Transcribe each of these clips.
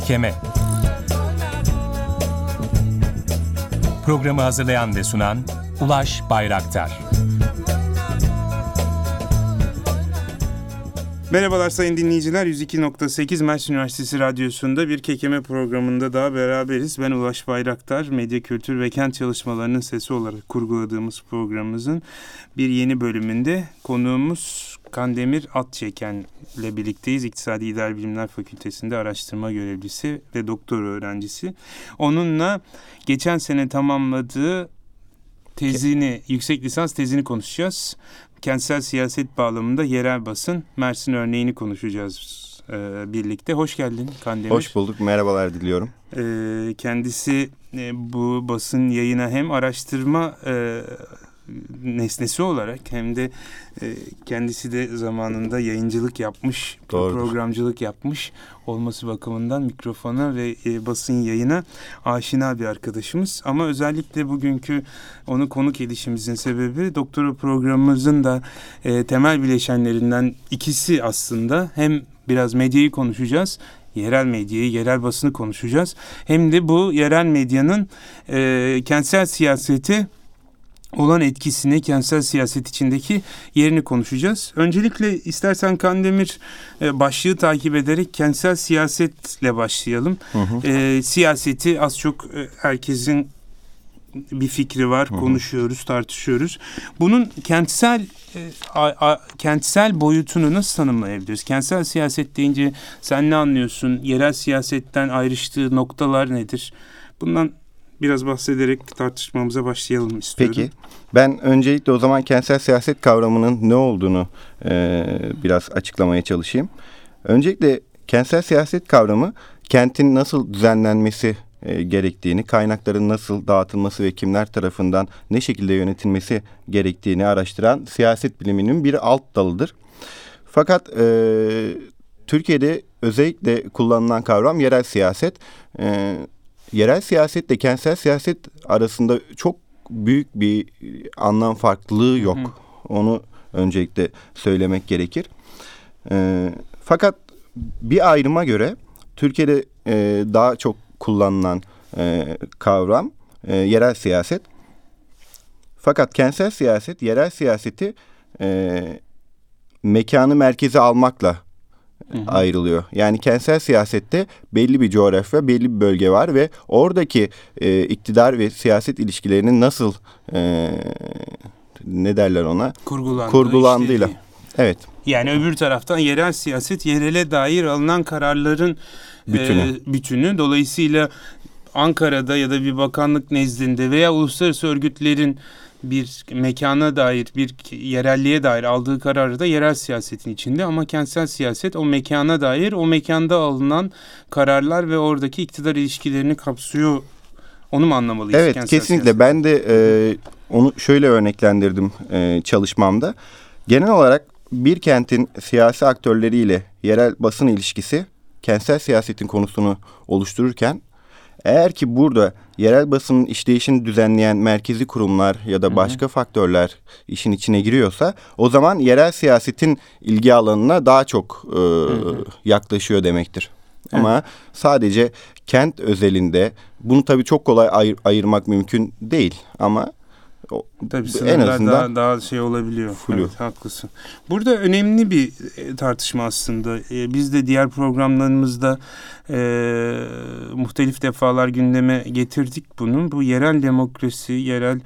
Kekeme Programı hazırlayan ve sunan Ulaş Bayraktar Merhabalar sayın dinleyiciler. 102.8 Mersin Üniversitesi Radyosu'nda bir kekeme programında daha beraberiz. Ben Ulaş Bayraktar, medya kültür ve kent çalışmalarının sesi olarak kurguladığımız programımızın bir yeni bölümünde konuğumuz Kandemir Atçeken ile birlikteyiz. İktisadi İdari Bilimler Fakültesi'nde araştırma görevlisi ve doktor öğrencisi. Onunla geçen sene tamamladığı tezini, yüksek lisans tezini konuşacağız kentsel siyaset bağlamında yerel basın Mersin örneğini konuşacağız e, birlikte. Hoş geldin Kandemir. Hoş bulduk. Merhabalar diliyorum. E, kendisi e, bu basın yayına hem araştırma e, nesnesi olarak hem de e, kendisi de zamanında yayıncılık yapmış, Doğrudur. programcılık yapmış olması bakımından mikrofona ve e, basın yayına aşina bir arkadaşımız. Ama özellikle bugünkü onu konuk edişimizin sebebi doktora programımızın da e, temel bileşenlerinden ikisi aslında hem biraz medyayı konuşacağız yerel medyayı, yerel basını konuşacağız. Hem de bu yerel medyanın e, kentsel siyaseti olan etkisini, kentsel siyaset içindeki yerini konuşacağız. Öncelikle istersen Kandemir e, başlığı takip ederek kentsel siyasetle başlayalım. Hı hı. E, siyaseti az çok e, herkesin bir fikri var, hı hı. konuşuyoruz, tartışıyoruz. Bunun kentsel e, a, a, kentsel boyutunu nasıl tanımlayabiliriz? Kentsel siyaset deyince sen ne anlıyorsun? Yerel siyasetten ayrıştığı noktalar nedir? Bundan biraz bahsederek tartışmamıza başlayalım istiyorum. Peki. Ben öncelikle o zaman kentsel siyaset kavramının ne olduğunu e, biraz açıklamaya çalışayım. Öncelikle kentsel siyaset kavramı kentin nasıl düzenlenmesi e, gerektiğini, kaynakların nasıl dağıtılması ve kimler tarafından ne şekilde yönetilmesi gerektiğini araştıran siyaset biliminin bir alt dalıdır. Fakat e, Türkiye'de özellikle kullanılan kavram yerel siyaset. E, yerel siyasetle kentsel siyaset arasında çok büyük bir anlam farklılığı yok. Hı hı. Onu öncelikle söylemek gerekir. E, fakat bir ayrıma göre Türkiye'de e, daha çok kullanılan e, kavram e, yerel siyaset. Fakat kentsel siyaset yerel siyaseti e, mekanı merkeze almakla hı hı. ayrılıyor. Yani kentsel siyasette belli bir coğrafya, belli bir bölge var ve oradaki e, iktidar ve siyaset ilişkilerinin nasıl e, ne derler ona? Kurgulandığı, kurgulandığıyla. Işte, evet. Yani öbür taraftan yerel siyaset yerele dair alınan kararların bütünü. E, bütünü. Dolayısıyla Ankara'da ya da bir bakanlık nezdinde veya uluslararası örgütlerin bir mekana dair, bir yerelliğe dair aldığı kararı da yerel siyasetin içinde ama kentsel siyaset o mekana dair o mekanda alınan kararlar ve oradaki iktidar ilişkilerini kapsıyor. Onu mu anlamalıyız? Evet kesinlikle siyaset? ben de e, onu şöyle örneklendirdim e, çalışmamda. Genel olarak bir kentin siyasi aktörleriyle yerel basın ilişkisi kentsel siyasetin konusunu oluştururken eğer ki burada yerel basının işleyişini düzenleyen merkezi kurumlar ya da başka Hı-hı. faktörler işin içine giriyorsa o zaman yerel siyasetin ilgi alanına daha çok e, yaklaşıyor demektir. Evet. Ama sadece kent özelinde bunu tabii çok kolay ayır, ayırmak mümkün değil ama Tabii en azından daha, daha şey olabiliyor. Flu. Evet, haklısın. Burada önemli bir e, tartışma aslında. Ee, biz de diğer programlarımızda e, muhtelif defalar gündeme getirdik bunu. Bu yerel demokrasi, yerel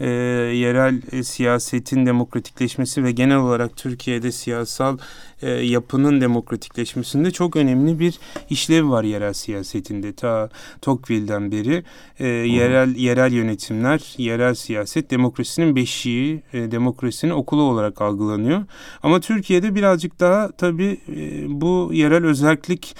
e, yerel e, siyasetin demokratikleşmesi ve genel olarak Türkiye'de siyasal e, yapının demokratikleşmesinde çok önemli bir işlev var yerel siyasetinde. Ta Tocqueville'den beri e, yerel yerel yönetimler, yerel siyaset demokrasinin beşiği, e, demokrasinin okulu olarak algılanıyor. Ama Türkiye'de birazcık daha tabii e, bu yerel özellik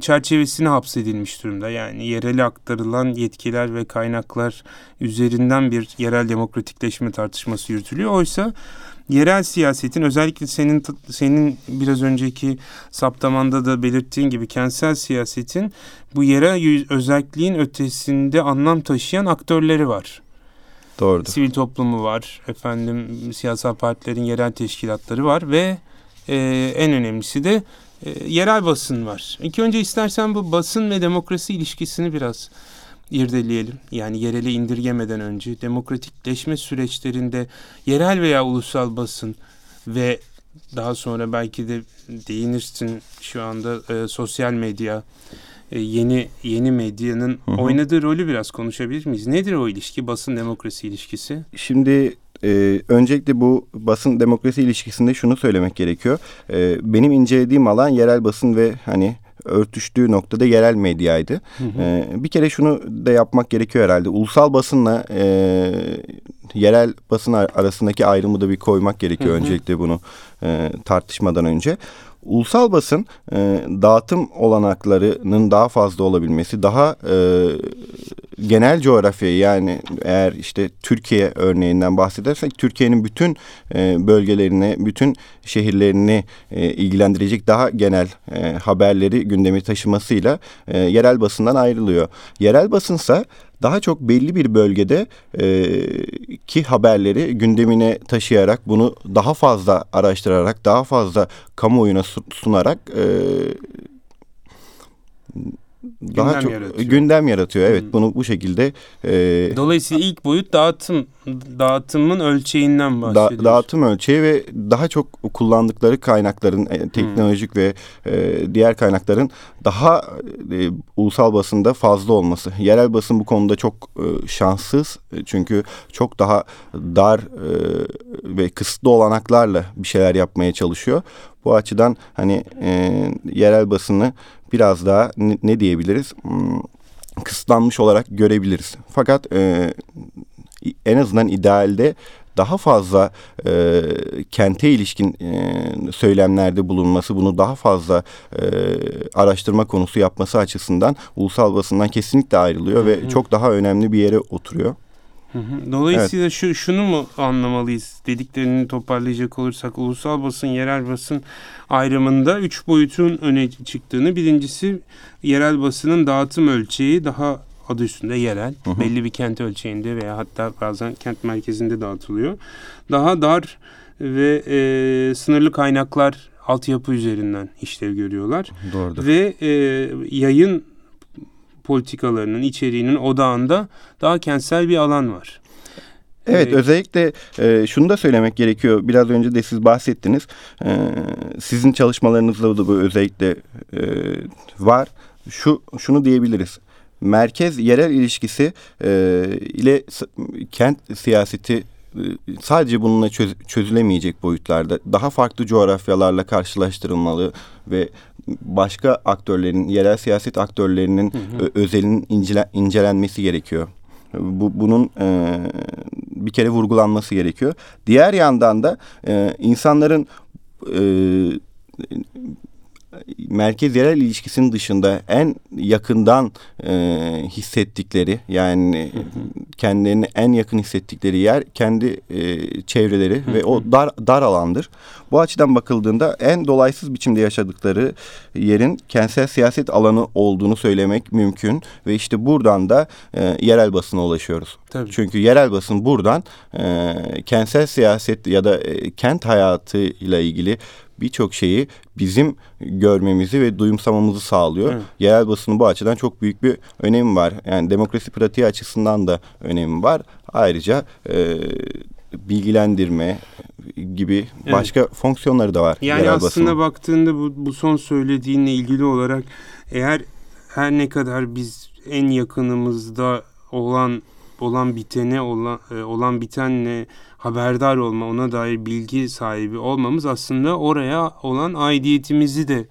çerçevesine hapsedilmiş durumda. Yani yerel aktarılan yetkiler ve kaynaklar üzerinden bir yerel demokratikleşme tartışması yürütülüyor. Oysa yerel siyasetin özellikle senin senin biraz önceki saptamanda da belirttiğin gibi kentsel siyasetin bu yerel özelliğin ötesinde anlam taşıyan aktörleri var. Doğrudur. Sivil toplumu var, efendim siyasal partilerin yerel teşkilatları var ve e, en önemlisi de e, yerel basın var. İlk önce istersen bu basın ve demokrasi ilişkisini biraz irdeleyelim. Yani yerele indirgemeden önce demokratikleşme süreçlerinde yerel veya ulusal basın ve daha sonra belki de değinirsin şu anda e, sosyal medya e, yeni yeni medyanın hı hı. oynadığı rolü biraz konuşabilir miyiz? Nedir o ilişki basın demokrasi ilişkisi? Şimdi e, öncelikle bu basın demokrasi ilişkisinde şunu söylemek gerekiyor. E, benim incelediğim alan yerel basın ve hani örtüştüğü noktada yerel medyaydı. Hı hı. E, bir kere şunu da yapmak gerekiyor herhalde. Ulusal basınla e, yerel basın arasındaki ayrımı da bir koymak gerekiyor hı hı. öncelikle bunu e, tartışmadan önce ulusal basın e, dağıtım olanaklarının daha fazla olabilmesi, daha e, genel coğrafyayı yani eğer işte Türkiye örneğinden bahsedersek Türkiye'nin bütün e, bölgelerine, bütün şehirlerini e, ilgilendirecek daha genel e, haberleri gündemi taşımasıyla e, yerel basından ayrılıyor. Yerel basınsa daha çok belli bir bölgede e, ki haberleri gündemine taşıyarak bunu daha fazla araştırarak daha fazla kamuoyuna sunarak e, daha gündem çok yaratıyor. gündem yaratıyor. Evet hmm. bunu bu şekilde. E, Dolayısıyla ilk boyut dağıtım dağıtımın ölçeğinden bahsediyoruz. Da, dağıtım ölçeği ve daha çok kullandıkları kaynakların e, teknolojik hmm. ve e, diğer kaynakların daha e, ulusal basında fazla olması. Yerel basın bu konuda çok e, şanssız e, çünkü çok daha dar e, ve kısıtlı olanaklarla bir şeyler yapmaya çalışıyor. Bu açıdan hani e, yerel basını biraz daha ne, ne diyebiliriz? Hmm, kısıtlanmış olarak görebiliriz. Fakat e, en azından idealde daha fazla e, kente ilişkin e, söylemlerde bulunması, bunu daha fazla e, araştırma konusu yapması açısından ulusal basından kesinlikle ayrılıyor hı hı. ve çok daha önemli bir yere oturuyor. Dolayısıyla evet. şu şunu mu anlamalıyız dediklerini toparlayacak olursak ulusal basın yerel basın ayrımında üç boyutun öne çıktığını birincisi yerel basının dağıtım ölçeği daha adı üstünde yerel hı hı. belli bir kent ölçeğinde veya hatta bazen kent merkezinde dağıtılıyor. Daha dar ve e, sınırlı kaynaklar altyapı üzerinden işlev görüyorlar. Doğrudur. Ve e, yayın politikalarının içeriğinin odağında daha kentsel bir alan var. Evet ee, özellikle e, şunu da söylemek gerekiyor. Biraz önce de siz bahsettiniz. E, sizin çalışmalarınızda da bu özellikle e, var. Şu şunu diyebiliriz. Merkez yerel ilişkisi e, ile kent siyaseti e, sadece bununla çöz, çözülemeyecek boyutlarda daha farklı coğrafyalarla karşılaştırılmalı ve başka aktörlerin, yerel siyaset aktörlerinin hı hı. incele, incelenmesi gerekiyor. Bu, bunun e, bir kere vurgulanması gerekiyor. Diğer yandan da e, insanların e, merkez yerel ilişkisinin dışında en yakından e, hissettikleri yani hı hı. kendilerini en yakın hissettikleri yer kendi e, çevreleri hı hı. ve o dar dar alandır. Bu açıdan bakıldığında en dolaysız biçimde yaşadıkları yerin kentsel siyaset alanı olduğunu söylemek mümkün ve işte buradan da e, yerel basına ulaşıyoruz. Tabii. Çünkü yerel basın buradan e, kentsel siyaset ya da e, kent hayatıyla ilgili birçok şeyi bizim görmemizi ve duyumsamamızı sağlıyor. Evet. Yerel basının bu açıdan çok büyük bir önemi var. Yani demokrasi pratiği açısından da önemi var. Ayrıca e, bilgilendirme gibi başka evet. fonksiyonları da var. Yani yerel aslında basının. baktığında bu, bu son söylediğinle ilgili olarak eğer her ne kadar biz en yakınımızda olan olan bitene olan e, olan bitenle haberdar olma, ona dair bilgi sahibi olmamız aslında oraya olan aidiyetimizi de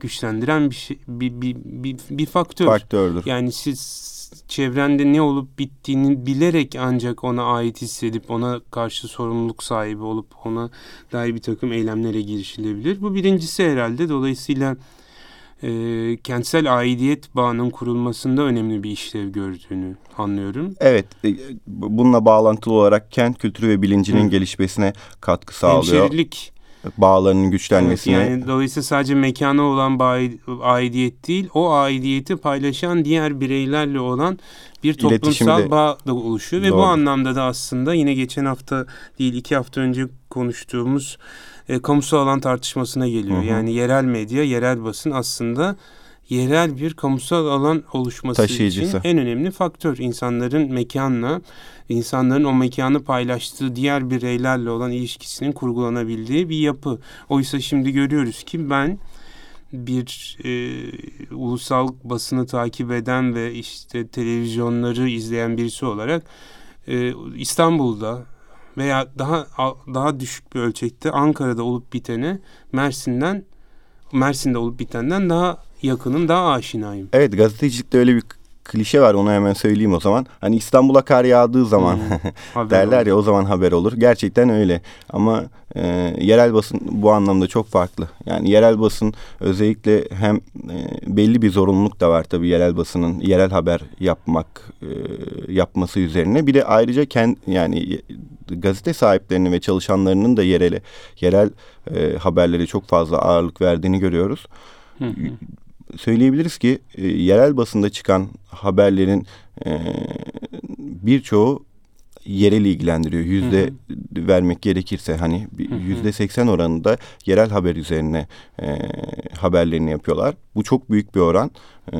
güçlendiren bir şey, bir, bir, bir, bir faktör. Faktördür. Yani siz çevrende ne olup bittiğini bilerek ancak ona ait hissedip ona karşı sorumluluk sahibi olup ona dair bir takım eylemlere girişilebilir. Bu birincisi herhalde. Dolayısıyla e, kentsel aidiyet bağının kurulmasında önemli bir işlev gördüğünü anlıyorum. Evet, e, bununla bağlantılı olarak kent kültürü ve bilincinin Hı. gelişmesine katkı sağlıyor. Hemşerilik bağlarının güçlenmesine. Evet, yani dolayısıyla sadece mekana olan aidiyet değil, o aidiyeti paylaşan diğer bireylerle olan bir toplumsal bağ da oluşuyor. Ve Doğru. bu anlamda da aslında yine geçen hafta değil iki hafta önce konuştuğumuz e, kamusal alan tartışmasına geliyor. Hı hı. Yani yerel medya, yerel basın aslında yerel bir kamusal alan oluşması için Taşıyıcısı. en önemli faktör. İnsanların mekanla, insanların o mekanı paylaştığı diğer bireylerle olan ilişkisinin kurgulanabildiği bir yapı. Oysa şimdi görüyoruz ki ben bir e, ulusal basını takip eden ve işte televizyonları izleyen birisi olarak e, İstanbul'da veya daha daha düşük bir ölçekte Ankara'da olup bitene Mersin'den Mersin'de olup bitenden daha yakınım, daha aşinayım. Evet gazetecilikte öyle bir klişe var onu hemen söyleyeyim o zaman. Hani İstanbul'a kar yağdığı zaman Haber derler olur. ya o zaman haber olur. Gerçekten öyle. Ama e, yerel basın bu anlamda çok farklı. Yani yerel basın özellikle hem e, belli bir zorunluluk da var tabii yerel basının yerel haber yapmak e, yapması üzerine. Bir de ayrıca kend, yani gazete sahiplerinin ve çalışanlarının da yerel yerel e, haberlere çok fazla ağırlık verdiğini görüyoruz. Hı hı. Söyleyebiliriz ki e, yerel basında çıkan haberlerin e, birçoğu yerel ilgilendiriyor. Yüzde Hı vermek gerekirse hani yüzde seksen oranında yerel haber üzerine e, haberlerini yapıyorlar. Bu çok büyük bir oran. E,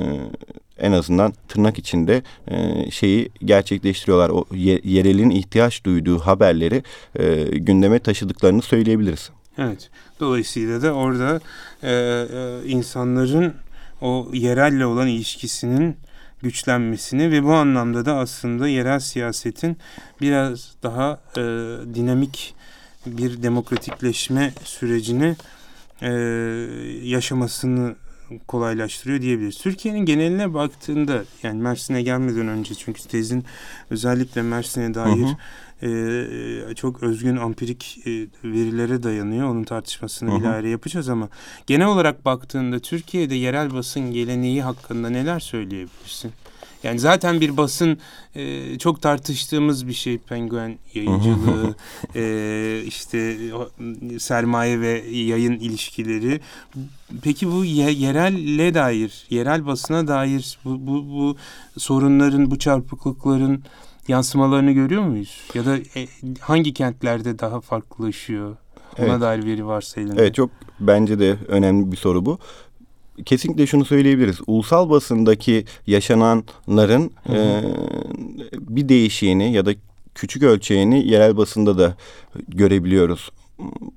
en azından tırnak içinde e, şeyi gerçekleştiriyorlar. O ye- yerelin ihtiyaç duyduğu haberleri e, gündeme taşıdıklarını söyleyebiliriz. Evet. Dolayısıyla da orada e, e, insanların o yerelle olan ilişkisinin güçlenmesini ve bu anlamda da aslında yerel siyasetin biraz daha e, dinamik bir demokratikleşme sürecini e, yaşamasını kolaylaştırıyor diyebiliriz. Türkiye'nin geneline baktığında yani Mersin'e gelmeden önce çünkü tezin özellikle Mersin'e dair Hı e, çok özgün ampirik e, verilere dayanıyor. Onun tartışmasını Hı hı. bilahare yapacağız ama genel olarak baktığında Türkiye'de yerel basın geleneği hakkında neler söyleyebilirsin? Yani zaten bir basın e, çok tartıştığımız bir şey penguen yayıncılığı, e, işte sermaye ve yayın ilişkileri. Peki bu ye- yerelle dair, yerel basına dair bu, bu, bu sorunların, bu çarpıklıkların yansımalarını görüyor muyuz? Ya da e, hangi kentlerde daha farklılaşıyor? Ona Evet. dair veri varsa elinde. Evet çok bence de önemli bir soru bu. Kesinlikle şunu söyleyebiliriz. Ulusal basındaki yaşananların Hı hı. e, bir değişiğini ya da küçük ölçeğini yerel basında da görebiliyoruz.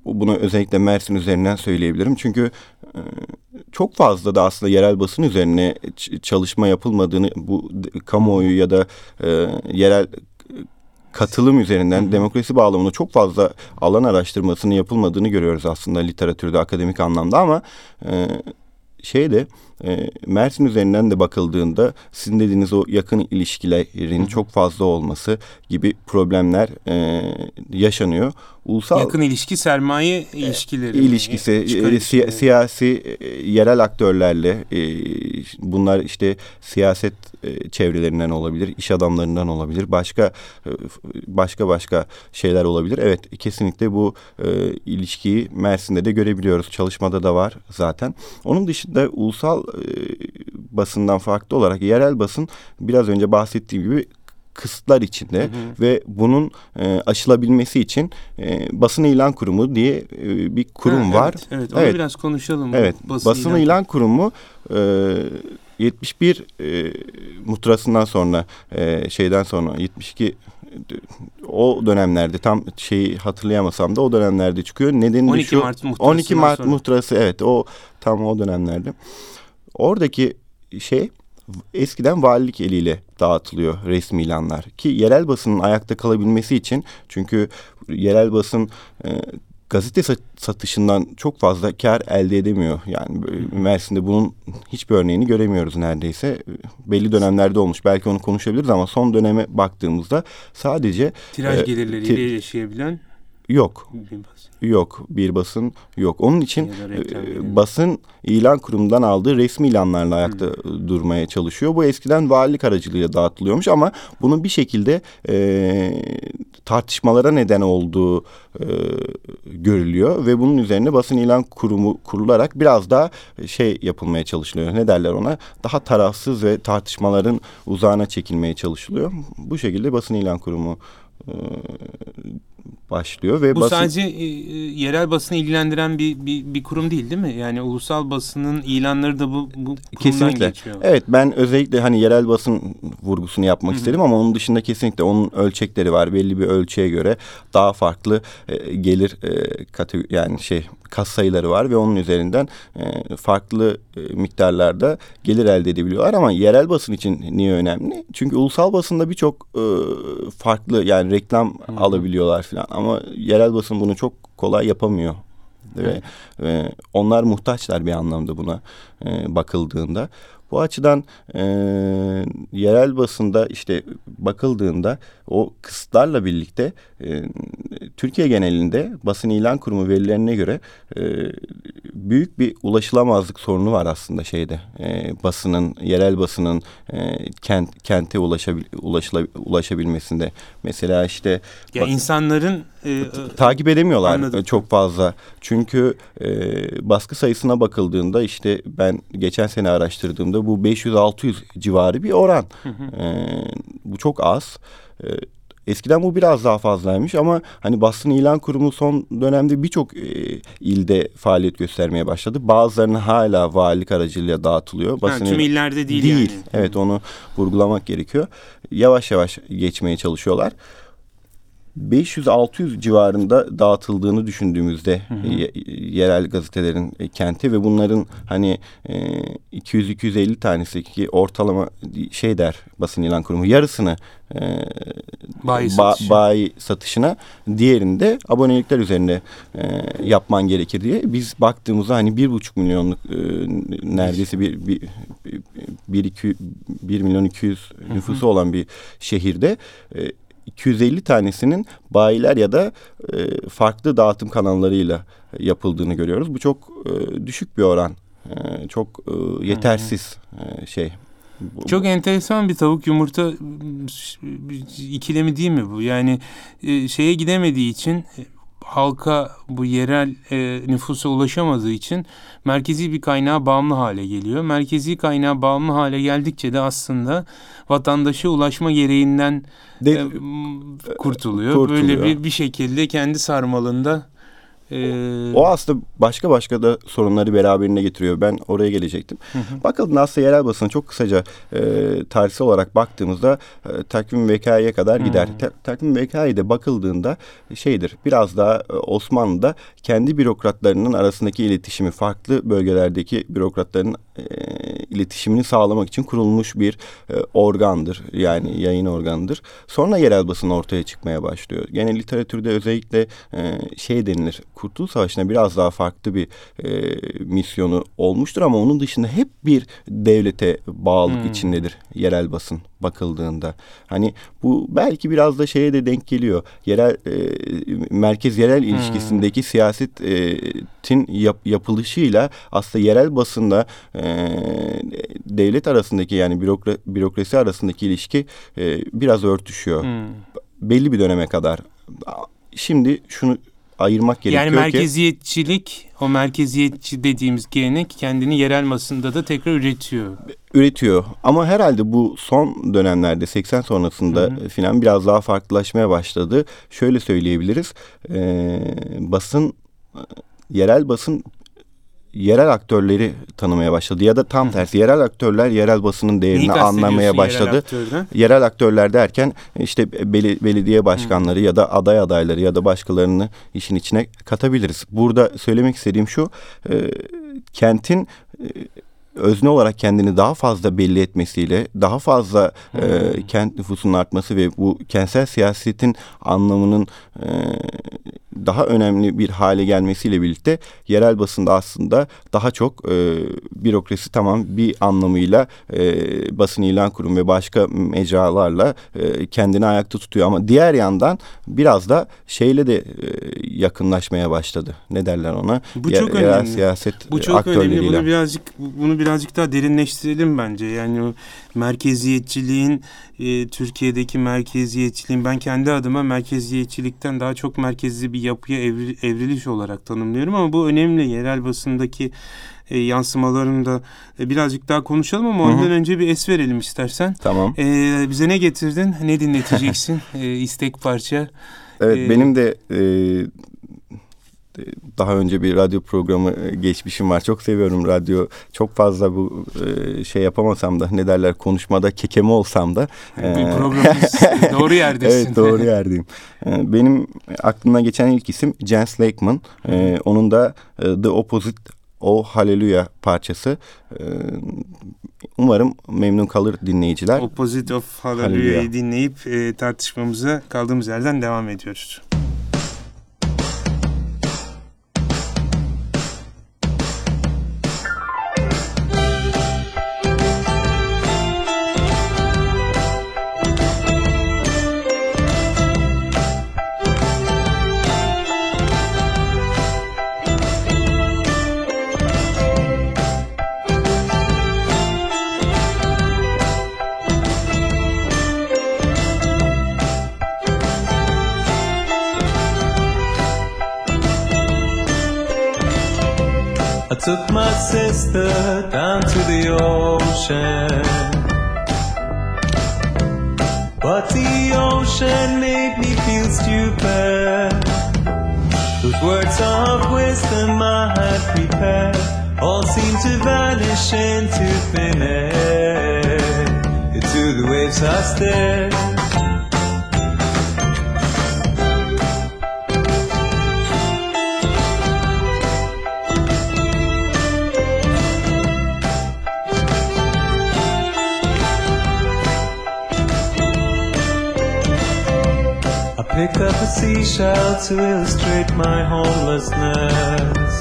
Bunu özellikle Mersin üzerinden söyleyebilirim. Çünkü e, çok fazla da aslında yerel basın üzerine çalışma yapılmadığını bu kamuoyu ya da e, yerel katılım üzerinden demokrasi bağlamında çok fazla alan araştırmasının yapılmadığını görüyoruz aslında literatürde akademik anlamda ama e, şeyde e, Mersin üzerinden de bakıldığında sizin dediğiniz o yakın ilişkilerin Hı hı. çok fazla olması gibi problemler e, yaşanıyor. Ulusal Yakın ilişki, sermaye ilişkileri. ilişkisi, Yani çıkar e, ilişkileri. siyasi e, yerel aktörlerle e, bunlar işte siyaset e, çevrelerinden olabilir, iş adamlarından olabilir, başka e, başka başka şeyler olabilir. Evet kesinlikle bu e, ilişkiyi Mersin'de de görebiliyoruz. Çalışmada da var zaten. Onun dışında ulusal e, basından farklı olarak yerel basın biraz önce bahsettiğim gibi kısıtlar içinde Hı hı. ve bunun e, aşılabilmesi için e, basın ilan kurumu diye e, bir kurum Ha, var. Evet, evet. onu Evet. biraz konuşalım. Evet, basın, ilan, kurumu e, 71 e, muhtırasından sonra e, şeyden sonra 72 e, o dönemlerde tam şeyi hatırlayamasam da o dönemlerde çıkıyor. Nedeni de 12 şu Mart muhtırasından 12 Mart sonra. muhtırası evet o tam o dönemlerde. Oradaki şey eskiden valilik eliyle dağıtılıyor resmi ilanlar ki yerel basının ayakta kalabilmesi için çünkü yerel basın e, gazete sa- satışından çok fazla kar elde edemiyor. Yani Mersin'de bunun hiçbir örneğini göremiyoruz neredeyse. Belli dönemlerde olmuş. Belki onu konuşabiliriz ama son döneme baktığımızda sadece Tiraj e, gelirleriyle ti- yaşayabilen yok. bir basın. Yok bir basın yok. Onun için e, basın ilan kurumundan aldığı resmi ilanlarla ayakta durmaya çalışıyor. Bu eskiden valilik aracılığıyla dağıtılıyormuş ama bunun bir şekilde e, tartışmalara neden olduğu e, görülüyor ve bunun üzerine basın ilan kurumu kurularak biraz daha şey yapılmaya çalışılıyor. Ne derler ona? Daha tarafsız ve tartışmaların uzağına çekilmeye çalışılıyor. Bu şekilde basın ilan kurumu başlıyor ve bu basın... sadece e, e, yerel basını ilgilendiren bir, bir bir kurum değil değil mi? Yani ulusal basının ilanları da bu, bu Kesinlikle. geçiyor. Evet ben özellikle hani yerel basın vurgusunu yapmak Hı hı. istedim ama onun dışında kesinlikle onun ölçekleri var. Belli bir ölçüye göre daha farklı e, gelir e, katı yani şey kas sayıları var ve onun üzerinden e, farklı e, miktarlarda gelir elde edebiliyorlar ama yerel basın için niye önemli? Çünkü ulusal basında birçok e, farklı yani reklam Hı alabiliyorlar falan ama yerel basın bunu çok kolay yapamıyor. Ve e, onlar muhtaçlar bir anlamda buna e, bakıldığında. Bu açıdan e, yerel basında işte bakıldığında o kısıtlarla birlikte e, Türkiye genelinde basın ilan kurumu verilerine göre e, büyük bir ulaşılamazlık sorunu var aslında şeyde e, basının yerel basının e, kent kente ulaşabil, ulaşıla, ulaşabilmesinde. Mesela işte Ya insanların e, e, takip edemiyorlar Anladım. e, çok fazla. Çünkü e, baskı sayısına bakıldığında işte ben geçen sene araştırdığımda bu 500-600 civarı bir oran. E, bu çok az. E, Eskiden bu biraz daha fazlaymış ama hani basın ilan kurumu son dönemde birçok e, ilde faaliyet göstermeye başladı. Bazılarını hala valilik aracılığıyla dağıtılıyor. ha, Basın tüm il- illerde değil, değil. yani. Evet onu vurgulamak gerekiyor. Yavaş yavaş geçmeye çalışıyorlar. 500-600 civarında dağıtıldığını düşündüğümüzde ye- yerel gazetelerin e, kenti ve bunların hani e, 200-250 tanesi ki ortalama şey der basın ilan kurumu yarısını e, Bayi ba- satışı. bayi satışına diğerinde abonelikler üzerine e, yapman gerekir diye. Biz baktığımızda hani bir buçuk milyonluk e, neredeyse bir, bir, bir, bir, iki, bir milyon iki yüz nüfusu olan bir şehirde e, 250 tanesinin bayiler ya da e, farklı dağıtım kanallarıyla yapıldığını görüyoruz. Bu çok e, düşük bir oran. E, çok e, yetersiz e, şey. Çok enteresan bir tavuk yumurta ikilemi değil mi bu? Yani e, şeye gidemediği için e, halka bu yerel e, nüfusa ulaşamadığı için merkezi bir kaynağa bağımlı hale geliyor. Merkezi kaynağa bağımlı hale geldikçe de aslında vatandaşa ulaşma gereğinden De- e, kurtuluyor. kurtuluyor. Böyle bir, bir şekilde kendi sarmalında e, O aslında başka başka da sorunları beraberinde getiriyor. Ben oraya gelecektim. Hı hı. Bakıldığında aslında yerel basına çok kısaca e, tarihsel olarak baktığımızda e, takvim vekaiye kadar gider. Hı. Ta- takvim vekaide bakıldığında şeydir biraz daha e, Osmanlı'da kendi bürokratlarının arasındaki iletişimi farklı bölgelerdeki bürokratların e, iletişimini sağlamak için kurulmuş bir e, organdır. Yani yayın organıdır. Sonra yerel basın ortaya çıkmaya başlıyor. Gene literatürde özellikle e, şey denilir. Kurtuluş Savaşı'na biraz daha farklı bir e, misyonu olmuştur ama onun dışında hep bir devlete bağlılık Hmm. içindedir yerel basın bakıldığında. Hani bu belki biraz da şeye de denk geliyor. Yerel e, merkez yerel ilişkisindeki siyasetin yap, yapılışıyla aslında yerel basında e, devlet arasındaki yani bürokra, bürokrasi arasındaki ilişki e, biraz örtüşüyor. hmm. Belli bir döneme kadar. Şimdi şunu ayırmak gerekiyor Yani ki merkeziyetçilik, o merkeziyetçi dediğimiz gelenek kendini yerel basında da tekrar üretiyor. üretiyor. Ama herhalde bu son dönemlerde 80 sonrasında Hı hı. filan biraz daha farklılaşmaya başladı. Şöyle söyleyebiliriz. Ee, basın yerel basın yerel aktörleri tanımaya başladı ya da tam tersi yerel aktörler yerel basının değerini Neyi anlamaya kastediyorsun yerel başladı. aktörden? Yerel aktörler derken işte beli- belediye başkanları ya da aday adayları ya da başkalarını işin içine katabiliriz. Burada söylemek istediğim şu, e, kentin e, özne olarak kendini daha fazla belli etmesiyle, daha fazla e, kent nüfusunun artması ve bu kentsel siyasetin anlamının e, daha önemli bir hale gelmesiyle birlikte yerel basında aslında daha çok e, bürokrasi tamam bir anlamıyla e, basın ilan kurum ve başka mecralarla e, kendini ayakta tutuyor ama diğer yandan biraz da şeyle de e, yakınlaşmaya başladı. Ne derler ona? Bu Yer- çok önemli. siyaset Bu çok önemli. Bunu birazcık bunu birazcık daha derinleştirelim bence. Yani o merkeziyetçiliğin e, Türkiye'deki merkeziyetçiliğin ben kendi adıma merkeziyetçilikten daha çok merkezli bir yapıya evri- evriliş olarak tanımlıyorum ama bu önemli. Yerel basındaki e, yansımalarını da e, birazcık daha konuşalım ama ondan önce bir es verelim istersen. Tamam. E, bize ne getirdin? Ne dinleteceksin? e, istek parça. Evet Ee, benim de e, daha önce bir radyo programı e, geçmişim var. Çok seviyorum radyo. Çok fazla bu e, şey yapamasam da ne derler konuşmada kekeme olsam da. Bir e, programımız doğru yerdesin. evet doğru yerdeyim. Benim aklımdan geçen ilk isim Jens Lakeman. Onun da The Opposite O Hallelujah parçası. Umarım memnun kalır dinleyiciler. Opposite of Hallelujah'yı Hallelujah. dinleyip tartışmamıza kaldığımız yerden devam ediyoruz. Sister down to the ocean. But the ocean made me feel stupid. Those words of wisdom I had prepared all seemed to vanish into thin air. Into the waves I stared. Picked up a seashell to illustrate my homelessness.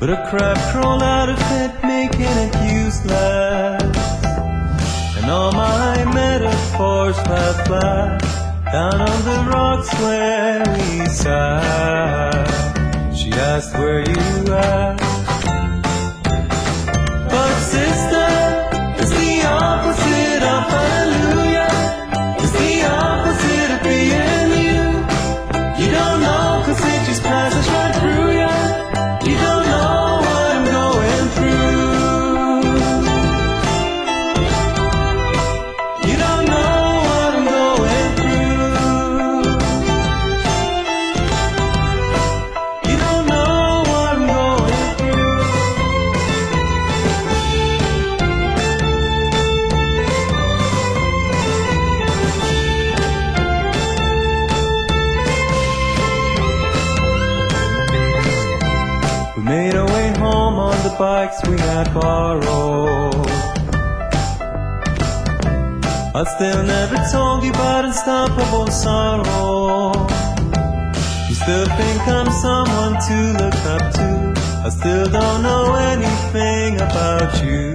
But a crab crawled out of it, making it useless. And all my metaphors fell flat down on the rocks where we sat. She asked where you at. Bikes we had borrowed. I still never told you about unstoppable sorrow. You still think I'm someone to look up to. I still don't know anything about you.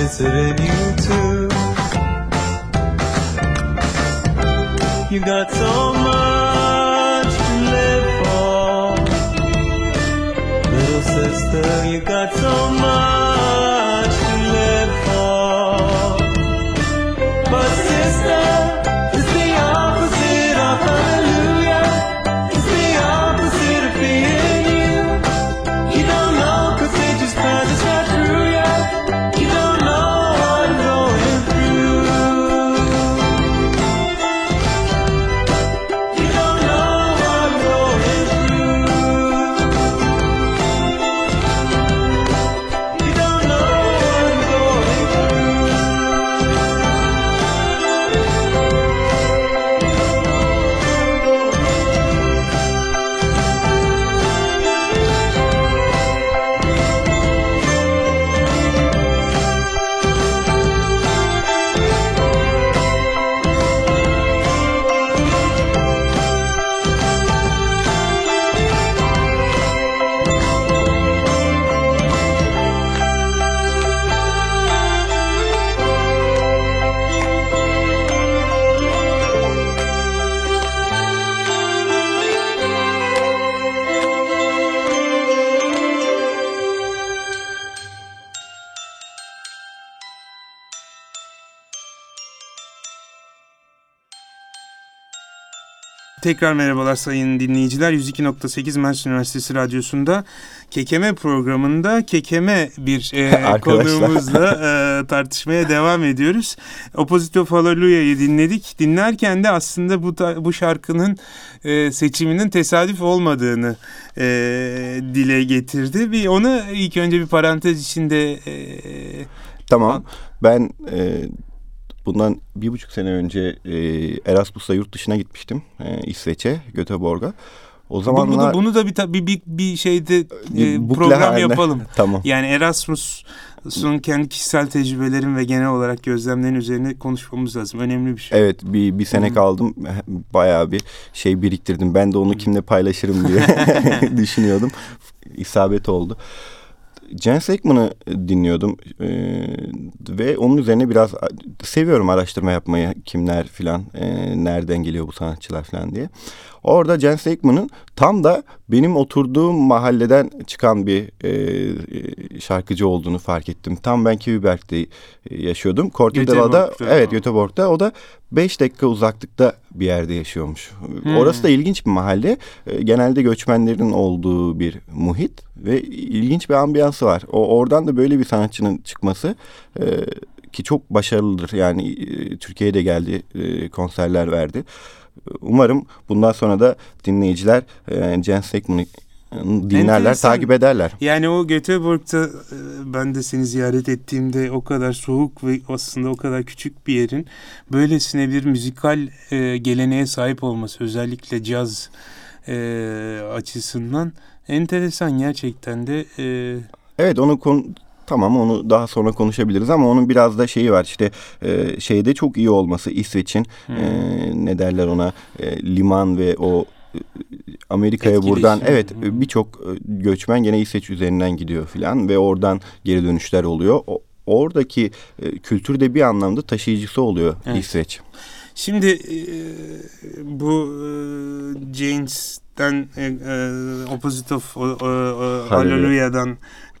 Is it in you too? You got so much 朋友该走吗 Tekrar merhabalar sayın dinleyiciler. 102.8 Mersin Üniversitesi Radyosu'nda Kekeme programında Kekeme bir e, konuğumuzla e, tartışmaya devam ediyoruz. Opposite of Hallelujah'yı dinledik. Dinlerken de aslında bu bu şarkının e, seçiminin tesadüf olmadığını e, dile getirdi. Bir onu ilk önce bir parantez içinde e, Tamam. Ben e, bundan bir buçuk sene önce e, Erasmus'la yurt dışına gitmiştim. E, İsveç'e, Göteborg'a. O zamanlar... bunu, bunu da bir, bir, bir, bir şeyde e, Bukle program haline- yapalım. Tamam. Yani Erasmus'un kendi kişisel tecrübelerin ve genel olarak gözlemlerin üzerine konuşmamız lazım. Önemli bir şey. Evet bir, bir sene kaldım. Bayağı bir şey biriktirdim. Ben de onu kimle paylaşırım diye düşünüyordum. İsabet oldu. Jens Ekman'ı dinliyordum Ee, ve onun üzerine biraz seviyorum araştırma yapmayı kimler filan e, nereden geliyor bu sanatçılar filan diye. Orada Jens Ekman'ın tam da benim oturduğum mahalleden çıkan bir e, e, şarkıcı olduğunu fark ettim. Tam ben Kiviberg'de e, yaşıyordum. Göteborg'da. evet Göteborg'da o da 5 dakika uzaklıkta bir yerde yaşıyormuş. Hmm. Orası da ilginç bir mahalle. E, Genelde göçmenlerin olduğu bir muhit ve ilginç bir ambiyansı var. O oradan da böyle bir sanatçının çıkması e, ki çok başarılıdır. Yani e, Türkiye'ye de geldi, e, konserler verdi. Umarım bundan sonra da dinleyiciler e, Jens Ekman'ı dinlerler, Enteresan. takip ederler. Yani o Göteborg'da e, ben de seni ziyaret ettiğimde o kadar soğuk ve aslında o kadar küçük bir yerin böylesine bir müzikal e, geleneğe sahip olması özellikle caz e, açısından enteresan gerçekten de e, Evet onu konu tamam onu daha sonra konuşabiliriz ama onun biraz da şeyi var işte e, şeyde çok iyi olması İsveç'in Hmm. e, ne derler ona e, liman ve o e, Amerika'ya buradan evet Hmm. birçok e, göçmen gene İsveç üzerinden gidiyor filan ve oradan geri dönüşler oluyor. O, oradaki e, kültür de bir anlamda taşıyıcısı oluyor Evet. İsveç. Şimdi e, bu e, James'ten e, e, Opposite of o, o, o, Hallelujah'dan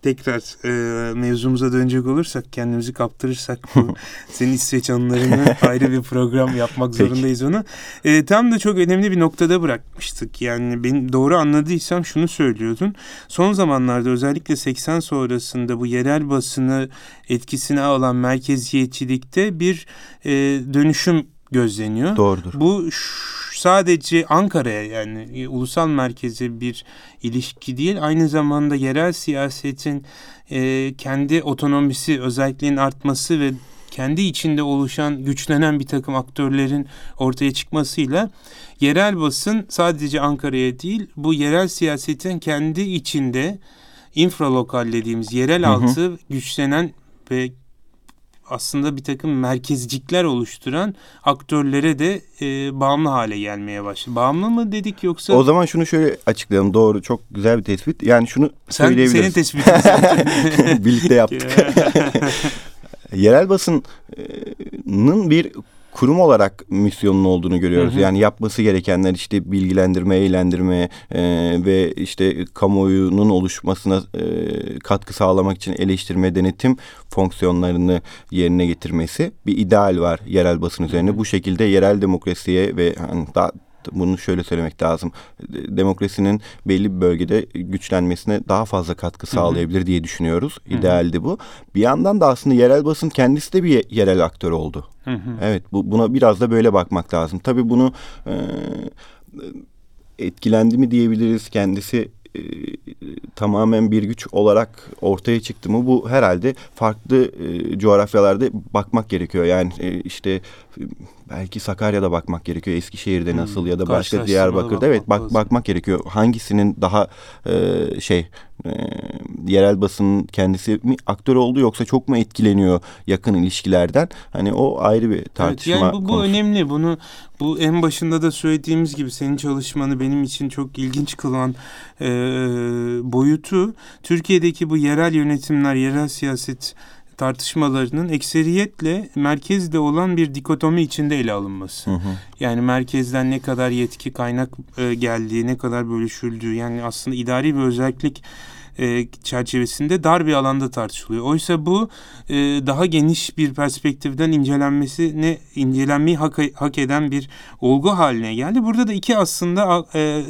tekrar e, mevzumuza dönecek olursak kendimizi kaptırırsak bu senin İsveç anılarını ayrı bir program yapmak zorundayız onu. E, tam da çok önemli bir noktada bırakmıştık. Yani ben doğru anladıysam şunu söylüyordun. Son zamanlarda özellikle 80 sonrasında bu yerel basını etkisine alan merkeziyetçilikte bir e, dönüşüm gözleniyor. Doğrudur. Bu sadece Ankara'ya yani e, ulusal merkeze bir ilişki değil aynı zamanda yerel siyasetin e, kendi otonomisi özelliğinin artması ve kendi içinde oluşan güçlenen bir takım aktörlerin ortaya çıkmasıyla yerel basın sadece Ankara'ya değil bu yerel siyasetin kendi içinde infralokal dediğimiz yerel Hı hı. altı güçlenen ve aslında bir takım merkezcikler oluşturan aktörlere de e, bağımlı hale gelmeye başladı. Bağımlı mı dedik yoksa O zaman şunu şöyle açıklayalım. Doğru çok güzel bir tespit. Yani şunu sen, senin söyleyebiliriz. tespitin zaten. Birlikte yaptık. yerel basının bir kurum olarak misyonun olduğunu görüyoruz. Hı hı. Yani yapması gerekenler işte bilgilendirme, eğlendirme e, ve işte kamuoyunun oluşmasına e, katkı sağlamak için eleştirme, denetim fonksiyonlarını yerine getirmesi bir ideal var yerel basın üzerine. Bu şekilde yerel demokrasiye ve hani daha bunu şöyle söylemek lazım. Demokrasinin belli bir bölgede güçlenmesine daha fazla katkı sağlayabilir diye düşünüyoruz. İdealdi bu. Bir yandan da aslında yerel basın kendisi de bir ye- yerel aktör oldu. Hı hı. Evet bu, buna biraz da böyle bakmak lazım. Tabii bunu e, etkilendi mi diyebiliriz kendisi e, tamamen bir güç olarak ortaya çıktı mı bu herhalde farklı e, coğrafyalarda bakmak gerekiyor. Yani e, işte e, belki Sakarya'da bakmak gerekiyor. Eskişehir'de nasıl ya da başka Diyarbakır'da evet bakmak bak, lazım. bakmak gerekiyor. Hangisinin daha e, şey e, yerel basının kendisi mi aktör oldu yoksa çok mu etkileniyor yakın ilişkilerden? Hani o ayrı bir tartışma Evet, yani bu, bu konusu. önemli. Bunu bu en başında da söylediğimiz gibi senin çalışmanı benim için çok ilginç kılan e, boyutu Türkiye'deki bu yerel yönetimler, yerel siyaset tartışmalarının ekseriyetle merkezde olan bir dikotomi içinde ele alınması. Hı hı. Yani merkezden ne kadar yetki kaynak e, geldiği, ne kadar bölüşüldüğü yani aslında idari bir özellik e, çerçevesinde dar bir alanda tartışılıyor. Oysa bu e, daha geniş bir perspektiften incelenmesini incelenmeyi hak, hak eden bir olgu haline geldi. Burada da iki aslında e,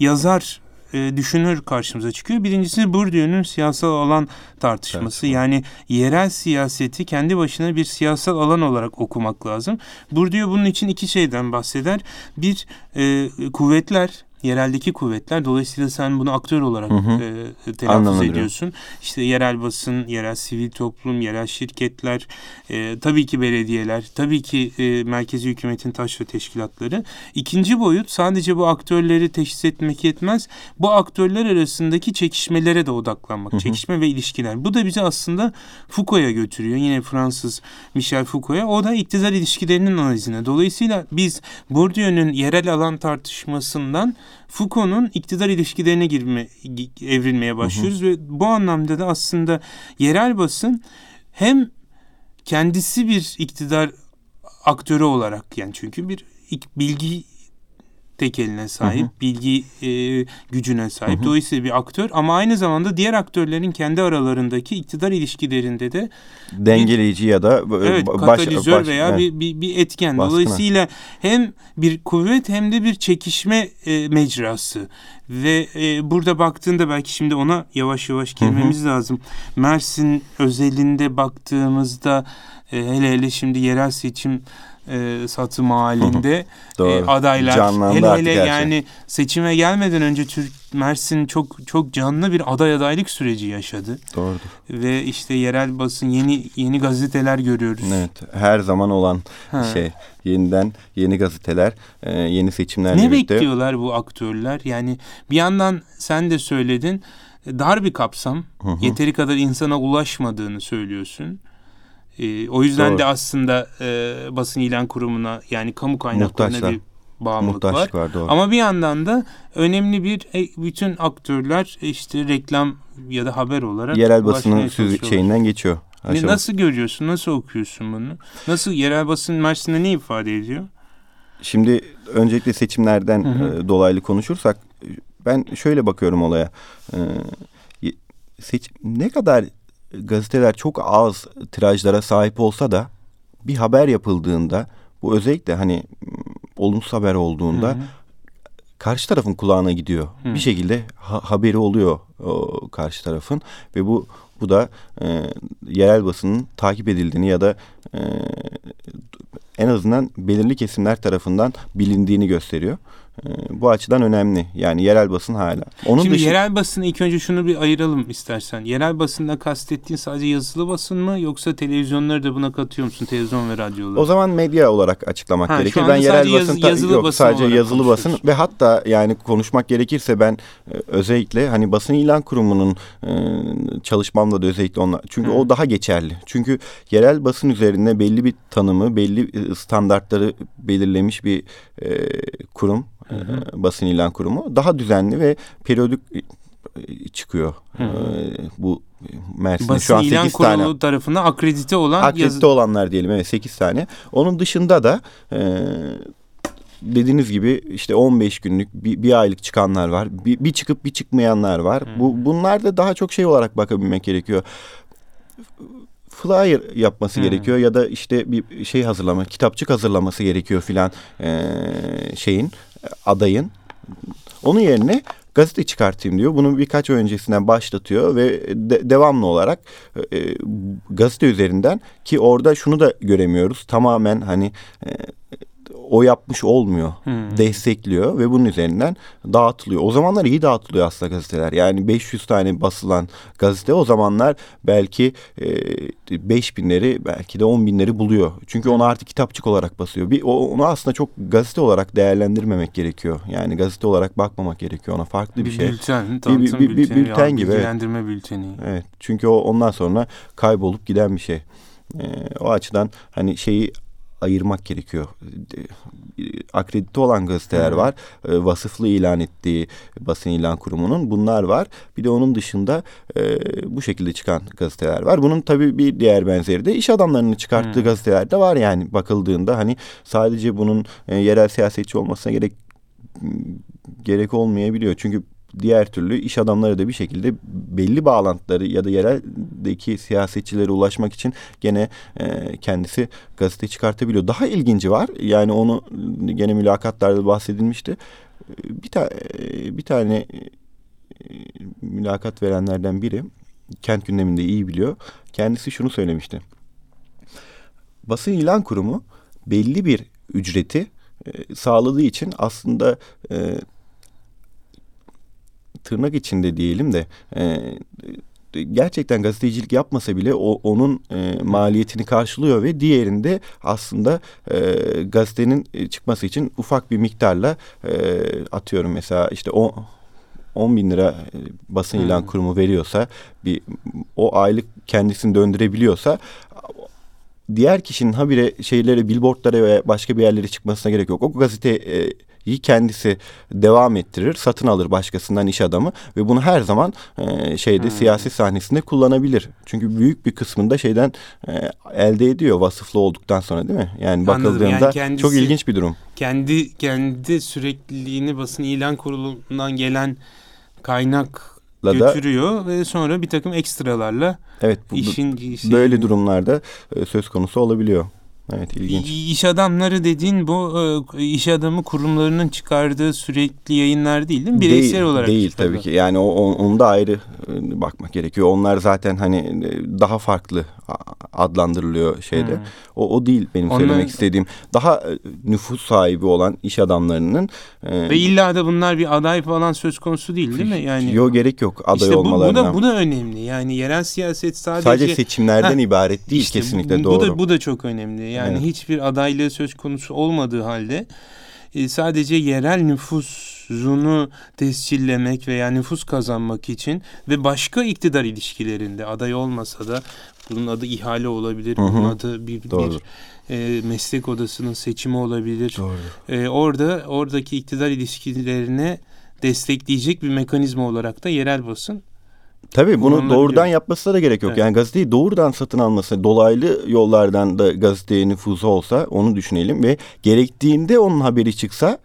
yazar e, düşünür karşımıza çıkıyor. Birincisi Bourdieu'nun siyasal alan tartışması. Tartışma. Yani yerel siyaseti kendi başına bir siyasal alan olarak okumak lazım. Bourdieu bunun için iki şeyden bahseder. Bir e, kuvvetler yereldeki kuvvetler. Dolayısıyla sen bunu aktör olarak Hı hı. e, telaffuz ediyorsun. İşte yerel basın, yerel sivil toplum, yerel şirketler, e, tabii ki belediyeler, tabii ki e, merkezi hükümetin taşra teşkilatları. İkinci boyut sadece bu aktörleri teşhis etmek yetmez. Bu aktörler arasındaki çekişmelere de odaklanmak. Çekişme ve ilişkiler. Bu da bizi aslında Foucault'a götürüyor. Yine Fransız Michel Foucault'a. O da iktidar ilişkilerinin analizine. Dolayısıyla biz Bourdieu'nun yerel alan tartışmasından Foucault'un iktidar ilişkilerine girme, evrilmeye başlıyoruz ve bu anlamda da aslında yerel basın hem kendisi bir iktidar aktörü olarak yani çünkü bir bilgi tekeline sahip, bilgi e, gücüne sahip. Dolayısıyla bir aktör ama aynı zamanda diğer aktörlerin kendi aralarındaki iktidar ilişkilerinde de Dengeleyici ya da e, evet baş- katalizör baş- veya evet. bir, bir, bir etken. Baskın Dolayısıyla hem bir kuvvet hem de bir çekişme e, mecrası. Ve e, burada baktığında belki şimdi ona yavaş yavaş girmemiz lazım. Mersin özelinde baktığımızda e, hele hele şimdi yerel seçim e, satım halinde e, adaylar Canlandı hele hele yani seçime gelmeden önce Türk Mersin çok çok canlı bir aday adaylık süreci yaşadı Doğrudur. ve işte yerel basın yeni yeni gazeteler görüyoruz. Evet. Her zaman olan Ha. şey. Yeniden yeni gazeteler, e, yeni seçimlerle Ne birlikte. bekliyorlar bu aktörler? Yani bir yandan sen de söyledin dar bir kapsam. Yeteri kadar insana ulaşmadığını söylüyorsun. Ee, o yüzden Doğru. de aslında e, basın ilan kurumuna yani kamu kaynaklarına Muhtaçlar. bir bağımlılık var. Muhtaçlık var. doğru. Ama bir yandan da önemli bir e, bütün aktörler işte reklam ya da haber olarak Yerel basının çalışıyorlar. şeyinden geçiyor. Ne, nasıl görüyorsun? Nasıl okuyorsun bunu? Nasıl yerel basın Mersin'de ne ifade ediyor? Şimdi öncelikle seçimlerden Hı hı. e, dolaylı konuşursak e, ben şöyle bakıyorum olaya. E, seç ne kadar gazeteler çok az tirajlara sahip olsa da bir haber yapıldığında bu özellikle hani m, olumsuz haber olduğunda Hı hı. karşı tarafın kulağına gidiyor. Hı. Bir şekilde ha- haberi oluyor o karşı tarafın ve bu bu da e, yerel basının takip edildiğini ya da e, en azından belirli kesimler tarafından bilindiğini gösteriyor. E, bu açıdan önemli. Yani yerel basın hala. Onun Şimdi dışı- yerel basını ilk önce şunu bir ayıralım istersen. Yerel basında kastettiğin sadece yazılı basın mı yoksa televizyonları da buna katıyor musun? Televizyon ve radyoları. O zaman medya olarak açıklamak Ha, gerekir. Ben yerel basın ta- yazılı yok basın sadece yazılı basın ve hatta yani konuşmak gerekirse ben e, özellikle hani basın ilan kurumunun e, çalışmamda da özellikle onlar çünkü Hı. o daha geçerli. Çünkü yerel basın üzerinde belli bir tanımı, belli e, standartları belirlemiş bir e, kurum, e, basın ilan kurumu daha düzenli ve periyodik e, çıkıyor. Hı. E, bu Mersin'de basın şu an ilan 8 tane kurulu tarafından akredite olan akredite yazı... olanlar diyelim evet 8 tane. Onun dışında da e, dediğiniz gibi işte 15 günlük bir, bir aylık çıkanlar var. Bir, bir çıkıp bir çıkmayanlar var. Bu bunlar da daha çok şey olarak bakabilmek gerekiyor. Flyer yapması Hı. gerekiyor ya da işte bir şey hazırlama, kitapçık hazırlaması gerekiyor filan e, şeyin adayın. Onun yerine gazete çıkartayım diyor. Bunu birkaç ay öncesinden başlatıyor ve de- devamlı olarak e, gazete üzerinden ki orada şunu da göremiyoruz. Tamamen hani e, o yapmış olmuyor. Hmm. Destekliyor ve bunun üzerinden dağıtılıyor. O zamanlar iyi dağıtılıyor aslında gazeteler. Yani 500 tane basılan gazete o zamanlar belki e, 5 binleri belki de 10 binleri buluyor. Çünkü onu artık kitapçık olarak basıyor. Bir, onu aslında çok gazete olarak değerlendirmemek gerekiyor. Yani gazete olarak bakmamak gerekiyor ona farklı bir, bir şey. bülten, tanıtım bir- bir- bülteni, bülten ya, gibi, evet. bilgilendirme bülteni. Evet. Çünkü o ondan sonra kaybolup giden bir şey. Ee, o açıdan hani şeyi ayırmak gerekiyor. De- Akredite olan gazeteler var. Ee, vasıflı ilan ettiği basın ilan kurumunun bunlar var. Bir de onun dışında e, bu şekilde çıkan gazeteler var. Bunun tabii bir diğer benzeri de iş adamlarının çıkarttığı Hı. gazeteler de var yani bakıldığında hani sadece bunun e, yerel siyasetçi olmasına gerek gerek olmayabiliyor. Çünkü diğer türlü iş adamları da bir şekilde belli bağlantıları ya da yereldeki siyasetçilere ulaşmak için gene e, kendisi gazete çıkartabiliyor. Daha ilginci var. Yani onu gene mülakatlarda bahsedilmişti. Bir, ta, e, bir tane e, mülakat verenlerden biri kent gündeminde iyi biliyor. Kendisi şunu söylemişti. Basın ilan kurumu belli bir ücreti e, sağladığı için aslında e, tırnak içinde diyelim de e, gerçekten gazetecilik yapmasa bile o onun e, maliyetini karşılıyor ve diğerinde aslında e, gazetenin e, çıkması için ufak bir miktarla e, atıyorum mesela işte o 10 bin lira e, basın Hmm. ilan kurumu veriyorsa bir o aylık kendisini döndürebiliyorsa diğer kişinin habire şeylere billboardlara ve başka bir yerlere çıkmasına gerek yok. O gazeteyi kendisi devam ettirir, satın alır başkasından iş adamı ve bunu her zaman e, şeyde Hmm. siyasi sahnesinde kullanabilir. Çünkü büyük bir kısmında şeyden e, elde ediyor vasıflı olduktan sonra değil mi? Yani Anladım. bakıldığında Yani kendisi- çok ilginç bir durum. kendi kendi sürekliliğini basın ilan kurulundan gelen kaynakla La da götürüyor ve sonra bir takım ekstralarla evet bu, işin şeyini- böyle durumlarda e, söz konusu olabiliyor. Evet ilginç. İş adamları dediğin bu e, iş adamı kurumlarının çıkardığı sürekli yayınlar değil değil mi? Bireysel değil, olarak. değil tabii ki. Yani o, onu da ayrı e, bakmak gerekiyor. Onlar zaten hani e, daha farklı adlandırılıyor şeyde. Hmm. O, o değil benim Onlar- söylemek istediğim. Daha nüfus sahibi olan iş adamlarının Ve illa da bunlar bir aday falan söz konusu değil değil mi? Yani yok gerek yok aday işte bu, bu olmalarına. da bu da önemli. Yani yerel siyaset sadece Sadece seçimlerden Ha, ibaret değil İşte kesinlikle bu, doğru. Bu da, bu da çok önemli. Yani Evet. hiçbir adaylığı söz konusu olmadığı halde e, sadece yerel nüfusunu tescillemek veya nüfus kazanmak için ve başka iktidar ilişkilerinde aday olmasa da bunun adı ihale olabilir, Hı hı. bunun adı bir, bir Doğru. e, meslek odasının seçimi olabilir. Doğru. E, orada oradaki iktidar ilişkilerine destekleyecek bir mekanizma olarak da yerel basın Tabii bunu kullanılabiliyor. doğrudan yapmasına da gerek yok. Evet. Yani gazeteyi doğrudan satın alması, dolaylı yollardan da gazeteye nüfuzu olsa onu düşünelim ve gerektiğinde onun haberi çıksa